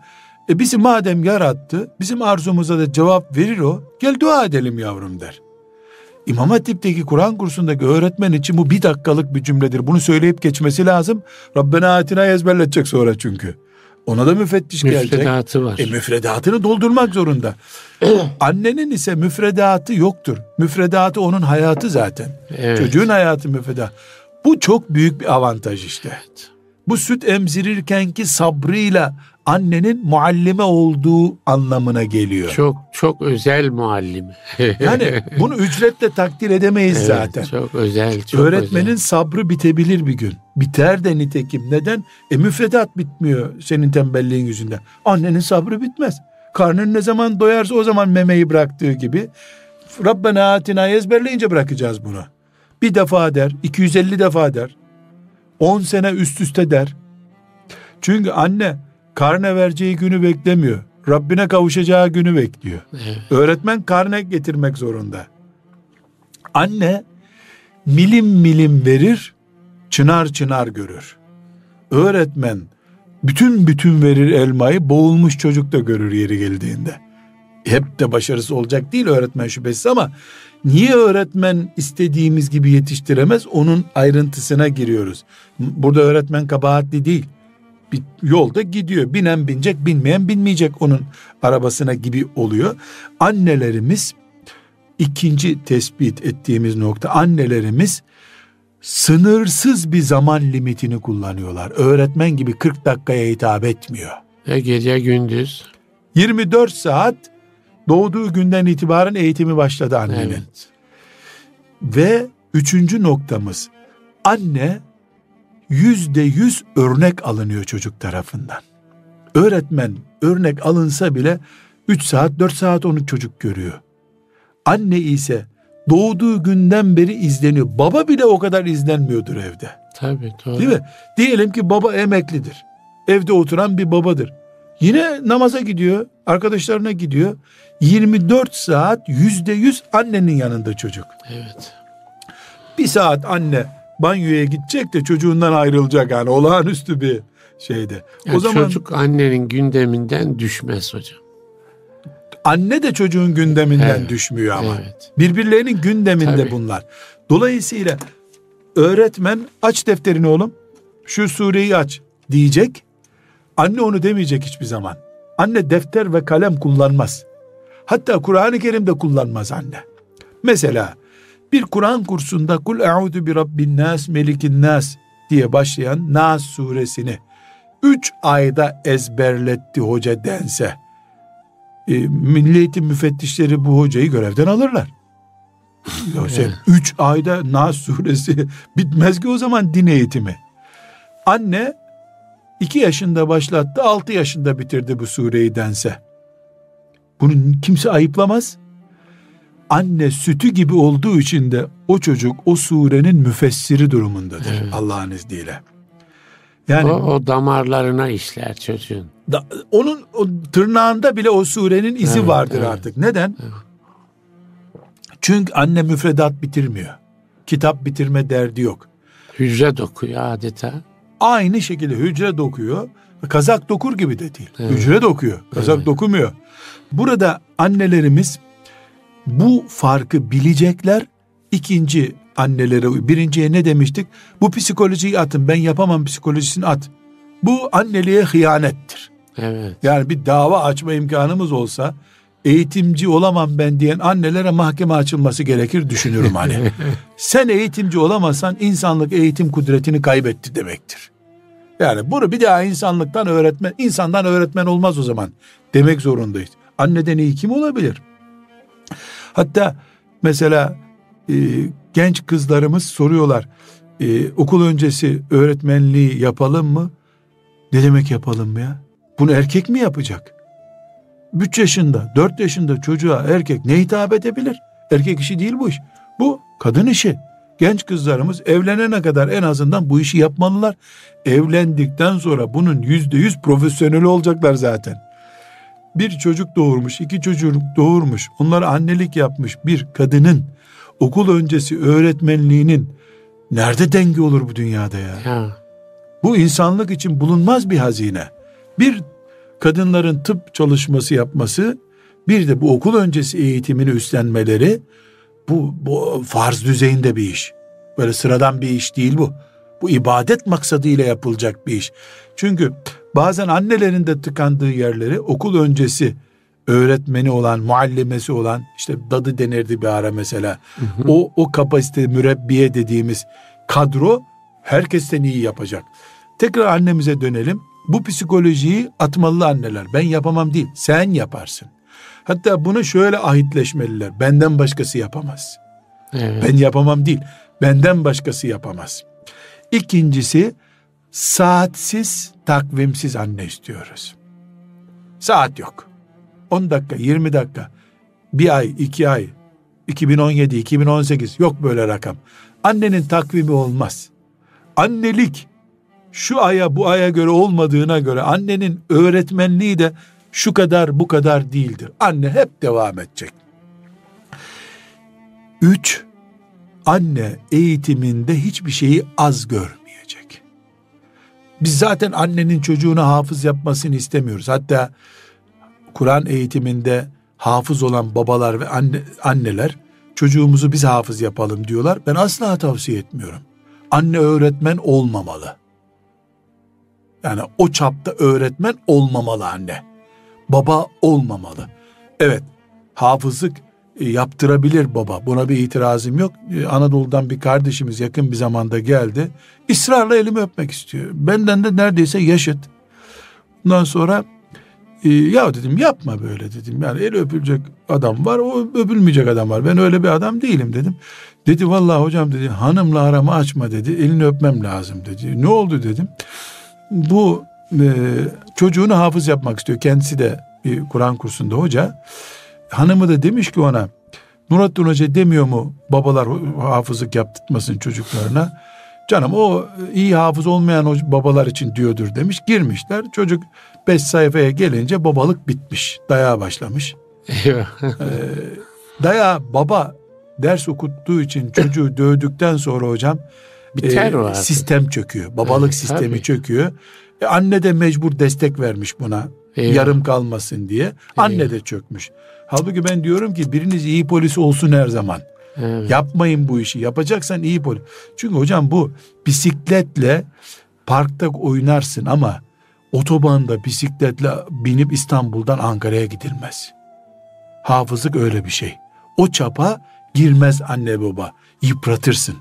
e bizi madem yarattı bizim arzumuza da cevap verir o gel dua edelim yavrum der. İmam Hatip'teki Kur'an kursundaki öğretmen için bu bir dakikalık bir cümledir. Bunu söyleyip geçmesi lazım. Rabbena atina ezberletecek sonra çünkü. Ona da müfettiş gelecek. Müfredatı var. E, müfredatını doldurmak zorunda. Annenin ise müfredatı yoktur. Müfredatı onun hayatı zaten. Evet. Çocuğun hayatı müfredat. Bu çok büyük bir avantaj işte. Evet. Bu süt emzirirkenki sabrıyla annenin muallime olduğu anlamına geliyor. Çok çok özel muallim. yani bunu ücretle takdir edemeyiz evet, zaten. Çok özel. Çok Öğretmenin özel. sabrı bitebilir bir gün. Biter de nitekim. Neden? E müfredat bitmiyor senin tembelliğin yüzünden. Annenin sabrı bitmez. Karnın ne zaman doyarsa o zaman memeyi bıraktığı gibi Rabbena atina ezberleyince bırakacağız bunu. Bir defa der, 250 defa der. 10 sene üst üste der. Çünkü anne karne vereceği günü beklemiyor. Rabbine kavuşacağı günü bekliyor. Evet. Öğretmen karne getirmek zorunda. Anne milim milim verir, çınar çınar görür. Öğretmen bütün bütün verir elmayı, boğulmuş çocuk da görür yeri geldiğinde. Hep de başarısı olacak değil öğretmen şüphesiz ama niye öğretmen istediğimiz gibi yetiştiremez onun ayrıntısına giriyoruz. Burada öğretmen kabahatli değil bir yolda gidiyor. Binen binecek, binmeyen binmeyecek onun arabasına gibi oluyor. Annelerimiz ikinci tespit ettiğimiz nokta annelerimiz sınırsız bir zaman limitini kullanıyorlar. Öğretmen gibi 40 dakikaya hitap etmiyor. Ve gece gündüz. 24 saat doğduğu günden itibaren eğitimi başladı annenin. Evet. Ve üçüncü noktamız anne yüzde yüz örnek alınıyor çocuk tarafından. Öğretmen örnek alınsa bile 3 saat 4 saat onu çocuk görüyor. Anne ise doğduğu günden beri izleniyor. Baba bile o kadar izlenmiyordur evde. Tabii doğru. Değil mi? Diyelim ki baba emeklidir. Evde oturan bir babadır. Yine namaza gidiyor, arkadaşlarına gidiyor. 24 saat yüzde yüz annenin yanında çocuk. Evet. Bir saat anne banyoya gidecek de çocuğundan ayrılacak yani olağanüstü bir şeyde. Yani o zaman çocuk annenin gündeminden düşmez hocam. Anne de çocuğun gündeminden evet, düşmüyor ama. Evet. Birbirlerinin gündeminde Tabii. bunlar. Dolayısıyla öğretmen aç defterini oğlum. Şu sureyi aç diyecek. Anne onu demeyecek hiçbir zaman. Anne defter ve kalem kullanmaz. Hatta Kur'an-ı Kerim'de kullanmaz anne. Mesela bir Kur'an kursunda kul e'udu bi rabbin nas melikin nas diye başlayan Nas suresini üç ayda ezberletti hoca dense e, Milli Eğitim müfettişleri bu hocayı görevden alırlar. ya sen üç ayda Nas suresi bitmez ki o zaman din eğitimi. Anne iki yaşında başlattı altı yaşında bitirdi bu sureyi dense. Bunu kimse ayıplamaz anne sütü gibi olduğu için de o çocuk o surenin müfessiri durumundadır evet. Allah'ın izniyle. Yani o, o damarlarına işler çocuğun. Da, onun o tırnağında bile o surenin izi evet, vardır evet. artık. Neden? Evet. Çünkü anne müfredat bitirmiyor. Kitap bitirme derdi yok. Hücre dokuyor adeta. Aynı şekilde hücre dokuyor. Kazak dokur gibi de değil. Evet. Hücre dokuyor. Kazak evet. dokumuyor. Burada annelerimiz bu farkı bilecekler. İkinci annelere, birinciye ne demiştik? Bu psikolojiyi atın, ben yapamam psikolojisini at. Bu anneliğe hıyanettir. Evet. Yani bir dava açma imkanımız olsa eğitimci olamam ben diyen annelere mahkeme açılması gerekir düşünürüm hani. Sen eğitimci olamazsan insanlık eğitim kudretini kaybetti demektir. Yani bunu bir daha insanlıktan öğretmen, insandan öğretmen olmaz o zaman demek zorundayız. Anneden iyi kim olabilir? Hatta mesela e, genç kızlarımız soruyorlar e, okul öncesi öğretmenliği yapalım mı? Ne demek yapalım mı ya? Bunu erkek mi yapacak? 3 yaşında, 4 yaşında çocuğa erkek ne hitap edebilir? Erkek işi değil bu iş. Bu kadın işi. Genç kızlarımız evlenene kadar en azından bu işi yapmalılar. Evlendikten sonra bunun yüzde yüz profesyonel olacaklar zaten bir çocuk doğurmuş, iki çocuk doğurmuş, onlara annelik yapmış bir kadının okul öncesi öğretmenliğinin nerede denge olur bu dünyada ya? ya. Bu insanlık için bulunmaz bir hazine. Bir kadınların tıp çalışması yapması, bir de bu okul öncesi eğitimini üstlenmeleri bu, bu farz düzeyinde bir iş. Böyle sıradan bir iş değil bu. Bu ibadet maksadıyla yapılacak bir iş. Çünkü bazen annelerin de tıkandığı yerleri okul öncesi öğretmeni olan, muallimesi olan işte dadı denirdi bir ara mesela. Hı hı. O o kapasite mürebbiye dediğimiz kadro herkesten iyi yapacak. Tekrar annemize dönelim. Bu psikolojiyi atmalı anneler. Ben yapamam değil, sen yaparsın. Hatta bunu şöyle ahitleşmeliler. Benden başkası yapamaz. Evet. Ben yapamam değil. Benden başkası yapamaz. İkincisi saatsiz, takvimsiz anne istiyoruz. Saat yok. 10 dakika, 20 dakika, bir ay, iki ay, 2017, 2018 yok böyle rakam. Annenin takvimi olmaz. Annelik şu aya bu aya göre olmadığına göre annenin öğretmenliği de şu kadar bu kadar değildir. Anne hep devam edecek. Üç, anne eğitiminde hiçbir şeyi az görmeyecek. Biz zaten annenin çocuğunu hafız yapmasını istemiyoruz. Hatta Kur'an eğitiminde hafız olan babalar ve anne, anneler çocuğumuzu biz hafız yapalım diyorlar. Ben asla tavsiye etmiyorum. Anne öğretmen olmamalı. Yani o çapta öğretmen olmamalı anne. Baba olmamalı. Evet, hafızlık yaptırabilir baba. Buna bir itirazım yok. E, Anadolu'dan bir kardeşimiz yakın bir zamanda geldi. Israrla elimi öpmek istiyor. Benden de neredeyse yaşıt. Ondan sonra e, ya dedim yapma böyle dedim. Yani el öpülecek adam var, o öpülmeyecek adam var. Ben öyle bir adam değilim dedim. Dedi vallahi hocam dedi hanımla aramı açma dedi. Elini öpmem lazım dedi. Ne oldu dedim. Bu e, çocuğunu hafız yapmak istiyor. Kendisi de bir Kur'an kursunda hoca. Hanımı da demiş ki ona Nurattin Hoca demiyor mu babalar hafızlık yaptırmasın çocuklarına. Canım o iyi hafız olmayan babalar için diyordur demiş. Girmişler. Çocuk beş sayfaya gelince babalık bitmiş. Daya başlamış. ee, daya baba ders okuttuğu için çocuğu dövdükten sonra hocam Biter e, sistem çöküyor. Babalık evet, sistemi tabii. çöküyor. E, anne de mecbur destek vermiş buna. Eyvallah. Yarım kalmasın diye. Anne Eyvallah. de çökmüş. Halbuki ben diyorum ki biriniz iyi polis olsun her zaman. Evet. Yapmayın bu işi. Yapacaksan iyi polis. Çünkü hocam bu bisikletle parkta oynarsın ama otobanda bisikletle binip İstanbul'dan Ankara'ya gidilmez. Hafızlık öyle bir şey. O çapa girmez anne baba. Yıpratırsın.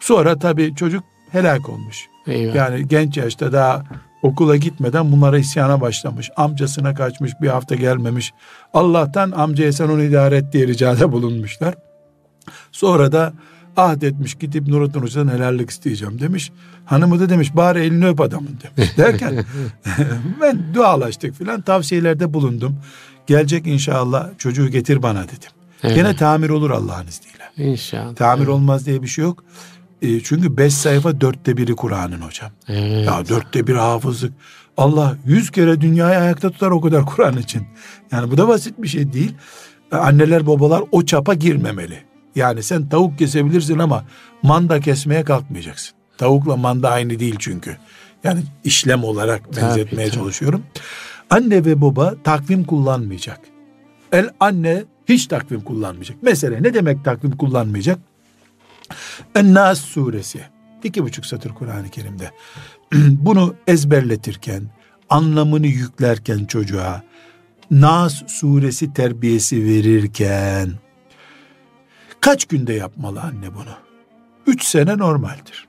Sonra tabii çocuk helak olmuş. Eyvah. Yani genç yaşta daha okula gitmeden bunlara isyana başlamış. Amcasına kaçmış bir hafta gelmemiş. Allah'tan amcaya sen onu idare et diye ricada bulunmuşlar. Sonra da ahd etmiş gidip Nurattin Hoca'dan helallik isteyeceğim demiş. Hanımı da demiş bari elini öp adamın demiş. Derken ben dualaştık filan tavsiyelerde bulundum. Gelecek inşallah çocuğu getir bana dedim. Evet. Gene tamir olur Allah'ın izniyle. İnşallah. Tamir evet. olmaz diye bir şey yok. E, çünkü beş sayfa dörtte biri Kur'an'ın hocam. Evet. Ya dörtte bir hafızlık. Allah yüz kere dünyayı ayakta tutar o kadar Kur'an için. Yani bu da basit bir şey değil. E, anneler babalar o çapa girmemeli. Yani sen tavuk kesebilirsin ama manda kesmeye kalkmayacaksın. Tavukla manda aynı değil çünkü. Yani işlem olarak benzetmeye tabii, çalışıyorum. Anne ve baba takvim kullanmayacak. El anne hiç takvim kullanmayacak. Mesela ne demek takvim kullanmayacak? En-Nas suresi. iki buçuk satır Kur'an-ı Kerim'de. Bunu ezberletirken, anlamını yüklerken çocuğa, Nas suresi terbiyesi verirken, kaç günde yapmalı anne bunu? Üç sene normaldir.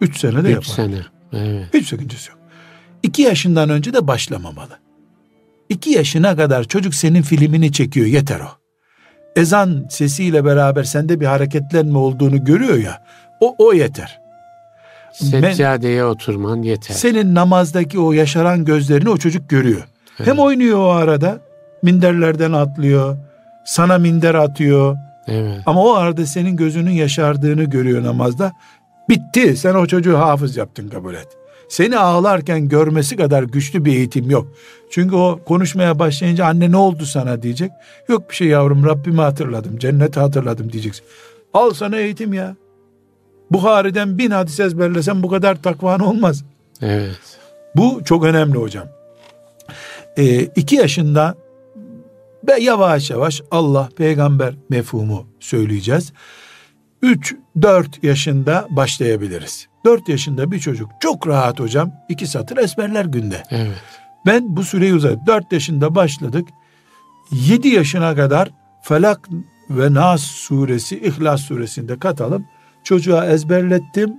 Üç sene de Üç sene, evet. Hiç sakıncası yok. İki yaşından önce de başlamamalı. İki yaşına kadar çocuk senin filmini çekiyor yeter o ezan sesiyle beraber sende bir hareketlenme olduğunu görüyor ya o, o yeter. Seccadeye oturman yeter. Senin namazdaki o yaşaran gözlerini o çocuk görüyor. Evet. Hem oynuyor o arada minderlerden atlıyor sana minder atıyor. Evet. Ama o arada senin gözünün yaşardığını görüyor namazda. Bitti sen o çocuğu hafız yaptın kabul et. Seni ağlarken görmesi kadar güçlü bir eğitim yok. Çünkü o konuşmaya başlayınca anne ne oldu sana diyecek. Yok bir şey yavrum Rabbimi hatırladım, cenneti hatırladım diyeceksin. Al sana eğitim ya. Buhari'den bin hadis ezberlesen bu kadar takvan olmaz. Evet. Bu çok önemli hocam. Ee, iki yaşında ve yavaş yavaş Allah peygamber mefhumu söyleyeceğiz. 3-4 yaşında başlayabiliriz. 4 yaşında bir çocuk çok rahat hocam iki satır esmerler günde. Evet. Ben bu süreyi uzattım. 4 yaşında başladık. 7 yaşına kadar Felak ve Nas suresi, İhlas suresinde katalım. Çocuğa ezberlettim.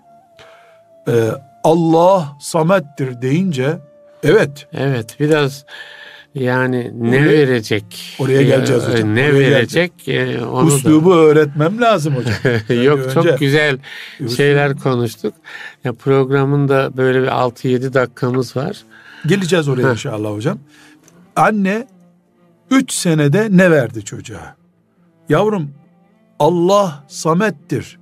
Ee, Allah samettir deyince Evet. Evet biraz yani ne oraya, verecek? Oraya geleceğiz hocam. Ne oraya verecek? Geleceğiz. Onu Uslubu da... öğretmem lazım hocam. Yok önce... çok güzel şeyler konuştuk. Ya programın da böyle bir 6-7 dakikamız var. Geleceğiz oraya inşallah hocam. Anne 3 senede ne verdi çocuğa? Yavrum Allah samettir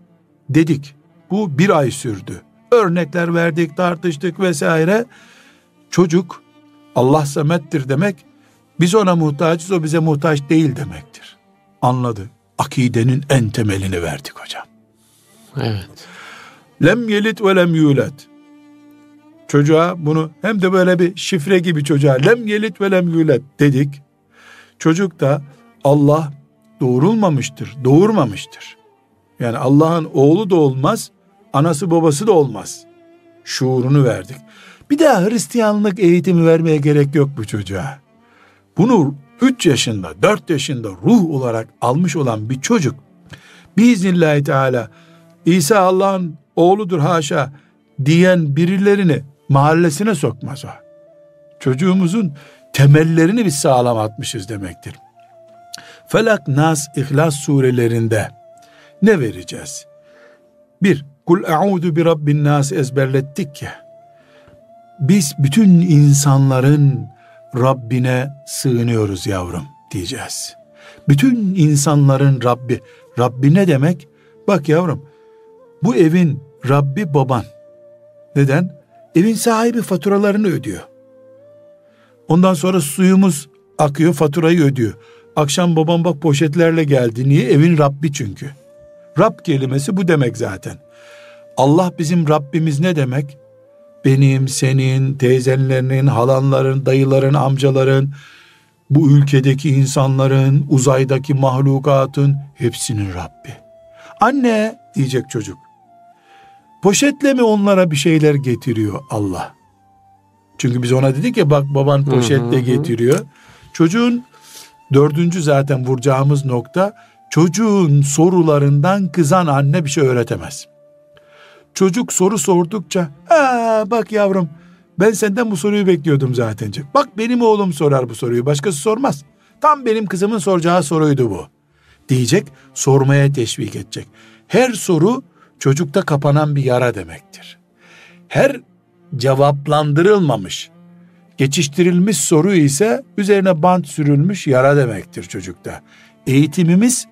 dedik. Bu bir ay sürdü. Örnekler verdik, tartıştık vesaire. Çocuk Allah samettir demek biz ona muhtacız o bize muhtaç değil demektir. Anladı. Akidenin en temelini verdik hocam. Evet. Lem yelit ve lem yulet. Çocuğa bunu hem de böyle bir şifre gibi çocuğa lem yelit ve lem yulet dedik. Çocuk da Allah doğurulmamıştır, doğurmamıştır. Yani Allah'ın oğlu da olmaz, anası babası da olmaz. Şuurunu verdik. Bir daha Hristiyanlık eğitimi vermeye gerek yok bu çocuğa. Bunu 3 yaşında, 4 yaşında ruh olarak almış olan bir çocuk biiznillahü teala İsa Allah'ın oğludur haşa diyen birilerini mahallesine sokmaz o. Çocuğumuzun temellerini biz sağlam atmışız demektir. Felak, Nas, İhlas surelerinde ne vereceğiz? Bir, Kul e'udu bi rabbin nas ezberlettik ya. Biz bütün insanların Rabbine sığınıyoruz yavrum diyeceğiz. Bütün insanların Rabbi. Rabbi ne demek? Bak yavrum bu evin Rabbi baban. Neden? Evin sahibi faturalarını ödüyor. Ondan sonra suyumuz akıyor faturayı ödüyor. Akşam babam bak poşetlerle geldi. Niye? Evin Rabbi çünkü. Rab kelimesi bu demek zaten. Allah bizim Rabbimiz ne demek? Benim, senin, teyzenlerinin, halanların, dayıların, amcaların, bu ülkedeki insanların, uzaydaki mahlukatın hepsinin Rabbi. Anne diyecek çocuk. Poşetle mi onlara bir şeyler getiriyor Allah? Çünkü biz ona dedik ya bak baban poşetle getiriyor. Çocuğun dördüncü zaten vuracağımız nokta çocuğun sorularından kızan anne bir şey öğretemez. Çocuk soru sordukça ha bak yavrum ben senden bu soruyu bekliyordum zaten. Bak benim oğlum sorar bu soruyu başkası sormaz. Tam benim kızımın soracağı soruydu bu. Diyecek sormaya teşvik edecek. Her soru çocukta kapanan bir yara demektir. Her cevaplandırılmamış, geçiştirilmiş soru ise üzerine bant sürülmüş yara demektir çocukta. Eğitimimiz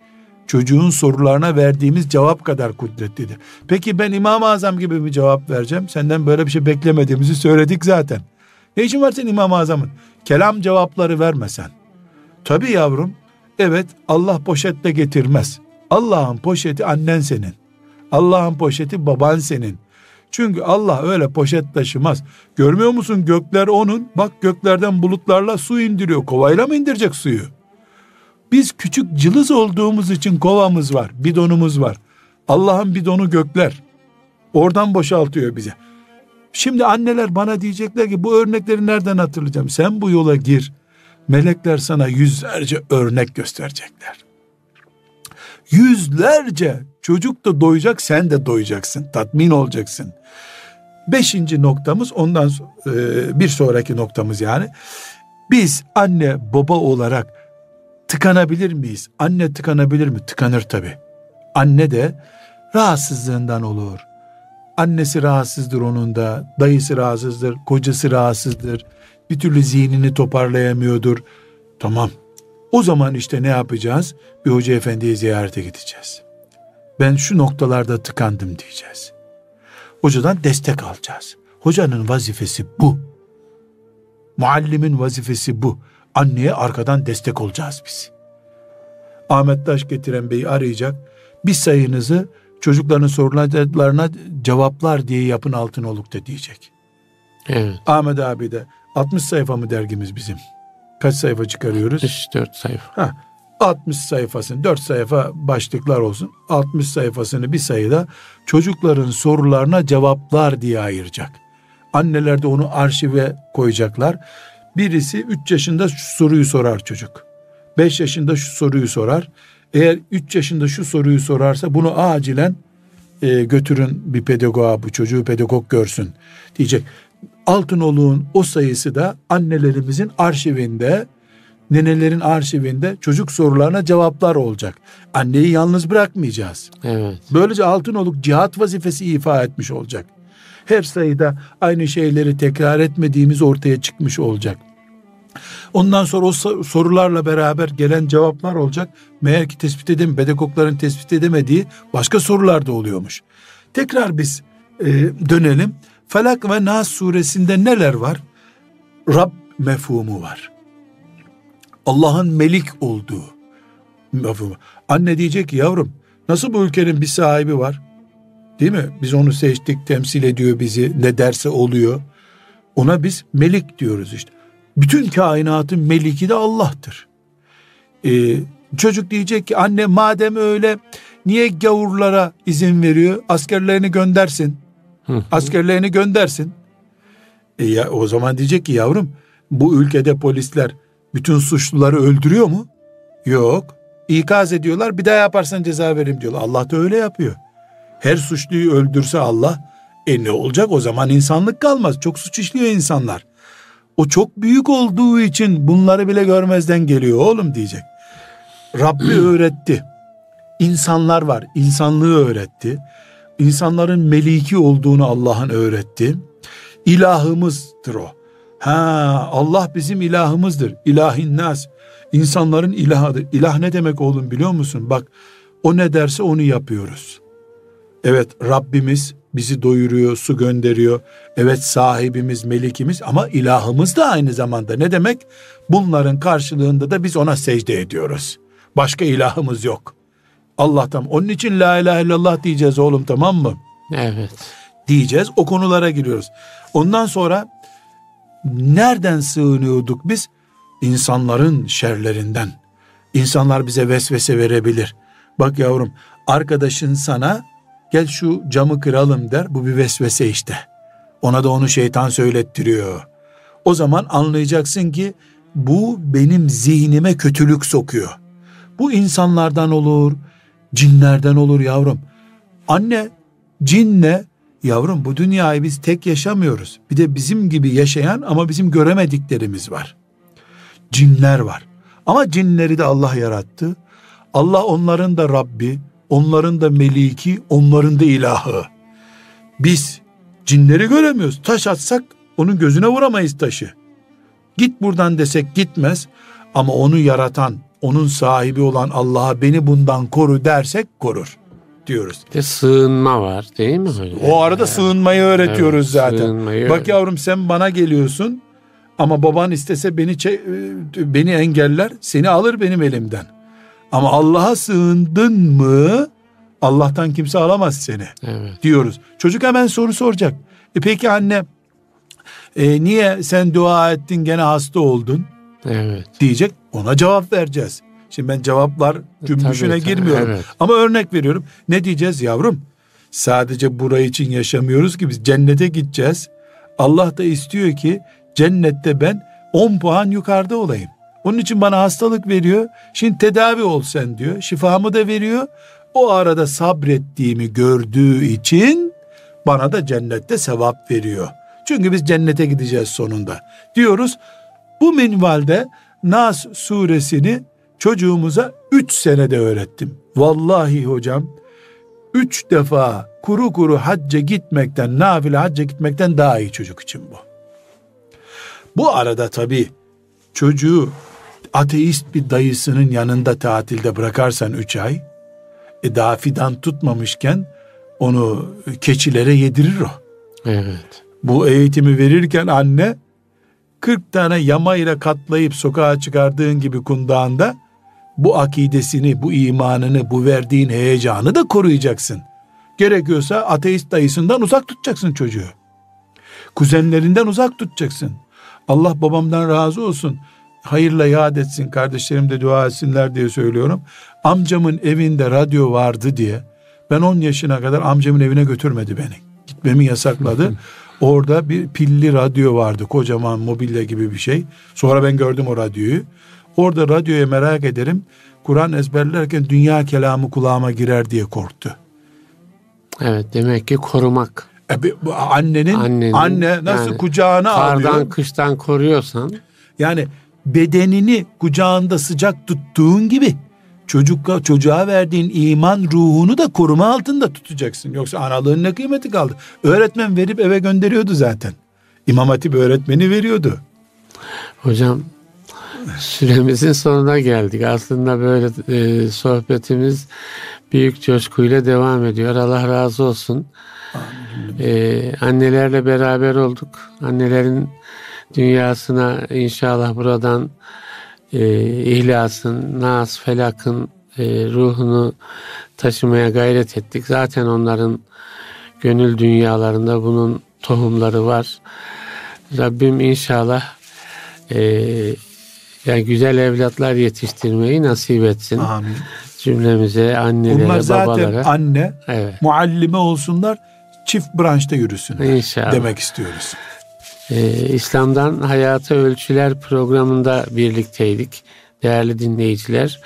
çocuğun sorularına verdiğimiz cevap kadar kudretlidir. Peki ben İmam-ı Azam gibi bir cevap vereceğim. Senden böyle bir şey beklemediğimizi söyledik zaten. Ne için var senin İmam-ı Azam'ın? Kelam cevapları vermesen. Tabii yavrum. Evet Allah poşetle getirmez. Allah'ın poşeti annen senin. Allah'ın poşeti baban senin. Çünkü Allah öyle poşet taşımaz. Görmüyor musun gökler onun. Bak göklerden bulutlarla su indiriyor. Kovayla mı indirecek suyu? Biz küçük cılız olduğumuz için kovamız var, bidonumuz var. Allah'ın bidonu gökler. Oradan boşaltıyor bize. Şimdi anneler bana diyecekler ki bu örnekleri nereden hatırlayacağım? Sen bu yola gir. Melekler sana yüzlerce örnek gösterecekler. Yüzlerce çocuk da doyacak sen de doyacaksın. Tatmin olacaksın. Beşinci noktamız ondan e, bir sonraki noktamız yani. Biz anne baba olarak tıkanabilir miyiz? Anne tıkanabilir mi? Tıkanır tabi. Anne de rahatsızlığından olur. Annesi rahatsızdır onun da, dayısı rahatsızdır, kocası rahatsızdır. Bir türlü zihnini toparlayamıyordur. Tamam. O zaman işte ne yapacağız? Bir hoca efendiyi ziyarete gideceğiz. Ben şu noktalarda tıkandım diyeceğiz. Hocadan destek alacağız. Hocanın vazifesi bu. Muallimin vazifesi bu. Anneye arkadan destek olacağız biz. Ahmet Taş getiren beyi arayacak. Bir sayınızı çocukların sorularına cevaplar diye yapın altın olukta diyecek. Evet. Ahmet abi de 60 sayfa mı dergimiz bizim? Kaç sayfa çıkarıyoruz? 64 sayfa. Ha, 60 sayfasını 4 sayfa başlıklar olsun 60 sayfasını bir sayıda çocukların sorularına cevaplar diye ayıracak. Anneler de onu arşive koyacaklar. Birisi 3 yaşında şu soruyu sorar çocuk. 5 yaşında şu soruyu sorar. Eğer 3 yaşında şu soruyu sorarsa bunu acilen e, götürün bir pedagoğa bu çocuğu pedagog görsün diyecek. Altınoluk'un o sayısı da annelerimizin arşivinde, nenelerin arşivinde çocuk sorularına cevaplar olacak. Anneyi yalnız bırakmayacağız. Evet. Böylece Altınoluk cihat vazifesi ifa etmiş olacak. Her sayıda aynı şeyleri tekrar etmediğimiz ortaya çıkmış olacak. Ondan sonra o sorularla beraber gelen cevaplar olacak. Meğer ki tespit edem, pedagogların tespit edemediği başka sorular da oluyormuş. Tekrar biz e, dönelim. Felak ve Nas suresinde neler var? Rab mefhumu var. Allah'ın melik olduğu mefhumu. Anne diyecek ki yavrum nasıl bu ülkenin bir sahibi var? Değil mi? Biz onu seçtik, temsil ediyor bizi. Ne derse oluyor. Ona biz melik diyoruz işte. Bütün kainatın meliki de Allah'tır. Ee, çocuk diyecek ki anne madem öyle niye gavurlara izin veriyor? Askerlerini göndersin. Askerlerini göndersin. E ya, o zaman diyecek ki yavrum bu ülkede polisler bütün suçluları öldürüyor mu? Yok. İkaz ediyorlar bir daha yaparsan ceza veririm diyorlar. Allah da öyle yapıyor. Her suçluyu öldürse Allah e ne olacak o zaman insanlık kalmaz. Çok suç işliyor insanlar. O çok büyük olduğu için bunları bile görmezden geliyor oğlum diyecek. Rabbi öğretti. İnsanlar var. insanlığı öğretti. İnsanların meliki olduğunu Allah'ın öğretti. İlahımızdır o. Ha Allah bizim ilahımızdır. İlahin nas. İnsanların ilahıdır. İlah ne demek oğlum biliyor musun? Bak o ne derse onu yapıyoruz. Evet Rabbimiz bizi doyuruyor, su gönderiyor. Evet sahibimiz, melikimiz ama ilahımız da aynı zamanda. Ne demek? Bunların karşılığında da biz ona secde ediyoruz. Başka ilahımız yok. Allah'tan. Onun için la ilahe illallah diyeceğiz oğlum tamam mı? Evet. Diyeceğiz. O konulara giriyoruz. Ondan sonra nereden sığınıyorduk biz? İnsanların şerlerinden. İnsanlar bize vesvese verebilir. Bak yavrum arkadaşın sana gel şu camı kıralım der. Bu bir vesvese işte. Ona da onu şeytan söylettiriyor. O zaman anlayacaksın ki bu benim zihnime kötülük sokuyor. Bu insanlardan olur, cinlerden olur yavrum. Anne cinle yavrum bu dünyayı biz tek yaşamıyoruz. Bir de bizim gibi yaşayan ama bizim göremediklerimiz var. Cinler var. Ama cinleri de Allah yarattı. Allah onların da Rabbi, onların da meliki, onların da ilahı. Biz cinleri göremiyoruz. Taş atsak onun gözüne vuramayız taşı. Git buradan desek gitmez ama onu yaratan, onun sahibi olan Allah'a beni bundan koru dersek korur diyoruz. De sığınma var değil mi hocam? O arada sığınmayı öğretiyoruz evet, zaten. Sığınmayı Bak yavrum sen bana geliyorsun ama baban istese beni beni engeller, seni alır benim elimden. Ama Allah'a sığındın mı Allah'tan kimse alamaz seni evet. diyoruz. Çocuk hemen soru soracak. E peki anne e, niye sen dua ettin gene hasta oldun? Evet. Diyecek ona cevap vereceğiz. Şimdi ben cevaplar cümbüşüne tabii, girmiyorum. Evet. Ama örnek veriyorum. Ne diyeceğiz yavrum? Sadece burayı için yaşamıyoruz ki biz cennete gideceğiz. Allah da istiyor ki cennette ben 10 puan yukarıda olayım. Onun için bana hastalık veriyor. Şimdi tedavi ol sen diyor. Şifamı da veriyor. O arada sabrettiğimi gördüğü için bana da cennette sevap veriyor. Çünkü biz cennete gideceğiz sonunda. Diyoruz bu minvalde Nas suresini çocuğumuza üç senede öğrettim. Vallahi hocam üç defa kuru kuru hacca gitmekten, nafile hacca gitmekten daha iyi çocuk için bu. Bu arada tabii çocuğu ateist bir dayısının yanında tatilde bırakarsan üç ay, e daha fidan tutmamışken onu keçilere yedirir o. Evet. Bu eğitimi verirken anne 40 tane yama ile katlayıp sokağa çıkardığın gibi kundağında bu akidesini, bu imanını, bu verdiğin heyecanı da koruyacaksın. Gerekiyorsa ateist dayısından uzak tutacaksın çocuğu. Kuzenlerinden uzak tutacaksın. Allah babamdan razı olsun. Hayırla yad etsin kardeşlerim de dua etsinler diye söylüyorum. Amcamın evinde radyo vardı diye ben 10 yaşına kadar amcamın evine götürmedi beni. Gitmemi yasakladı. Orada bir pilli radyo vardı. Kocaman mobilya gibi bir şey. Sonra ben gördüm o radyoyu. Orada radyoya merak ederim. Kur'an ezberlerken dünya kelamı kulağıma girer diye korktu. Evet demek ki korumak. E, bu annenin, annenin anne nasıl yani, kucağına kardan, alıyor? Kardan kıştan koruyorsan. Yani bedenini kucağında sıcak tuttuğun gibi çocuk çocuğa verdiğin iman ruhunu da koruma altında tutacaksın. Yoksa analığın ne kıymeti kaldı? Öğretmen verip eve gönderiyordu zaten. İmam Hatip öğretmeni veriyordu. Hocam süremizin sonuna geldik. Aslında böyle e, sohbetimiz büyük coşkuyla devam ediyor. Allah razı olsun. Ee, annelerle beraber olduk. Annelerin dünyasına inşallah buradan e, ihlasın, nas, felakın e, ruhunu taşımaya gayret ettik. Zaten onların gönül dünyalarında bunun tohumları var. Rabbim inşallah e, yani güzel evlatlar yetiştirmeyi nasip etsin. Amin. Cümlemize, annelere, Bunlar zaten babalara. anne, evet. muallime olsunlar, çift branşta yürüsünler İnşallah. demek istiyoruz. Ee, İslam'dan Hayata Ölçüler programında birlikteydik değerli dinleyiciler.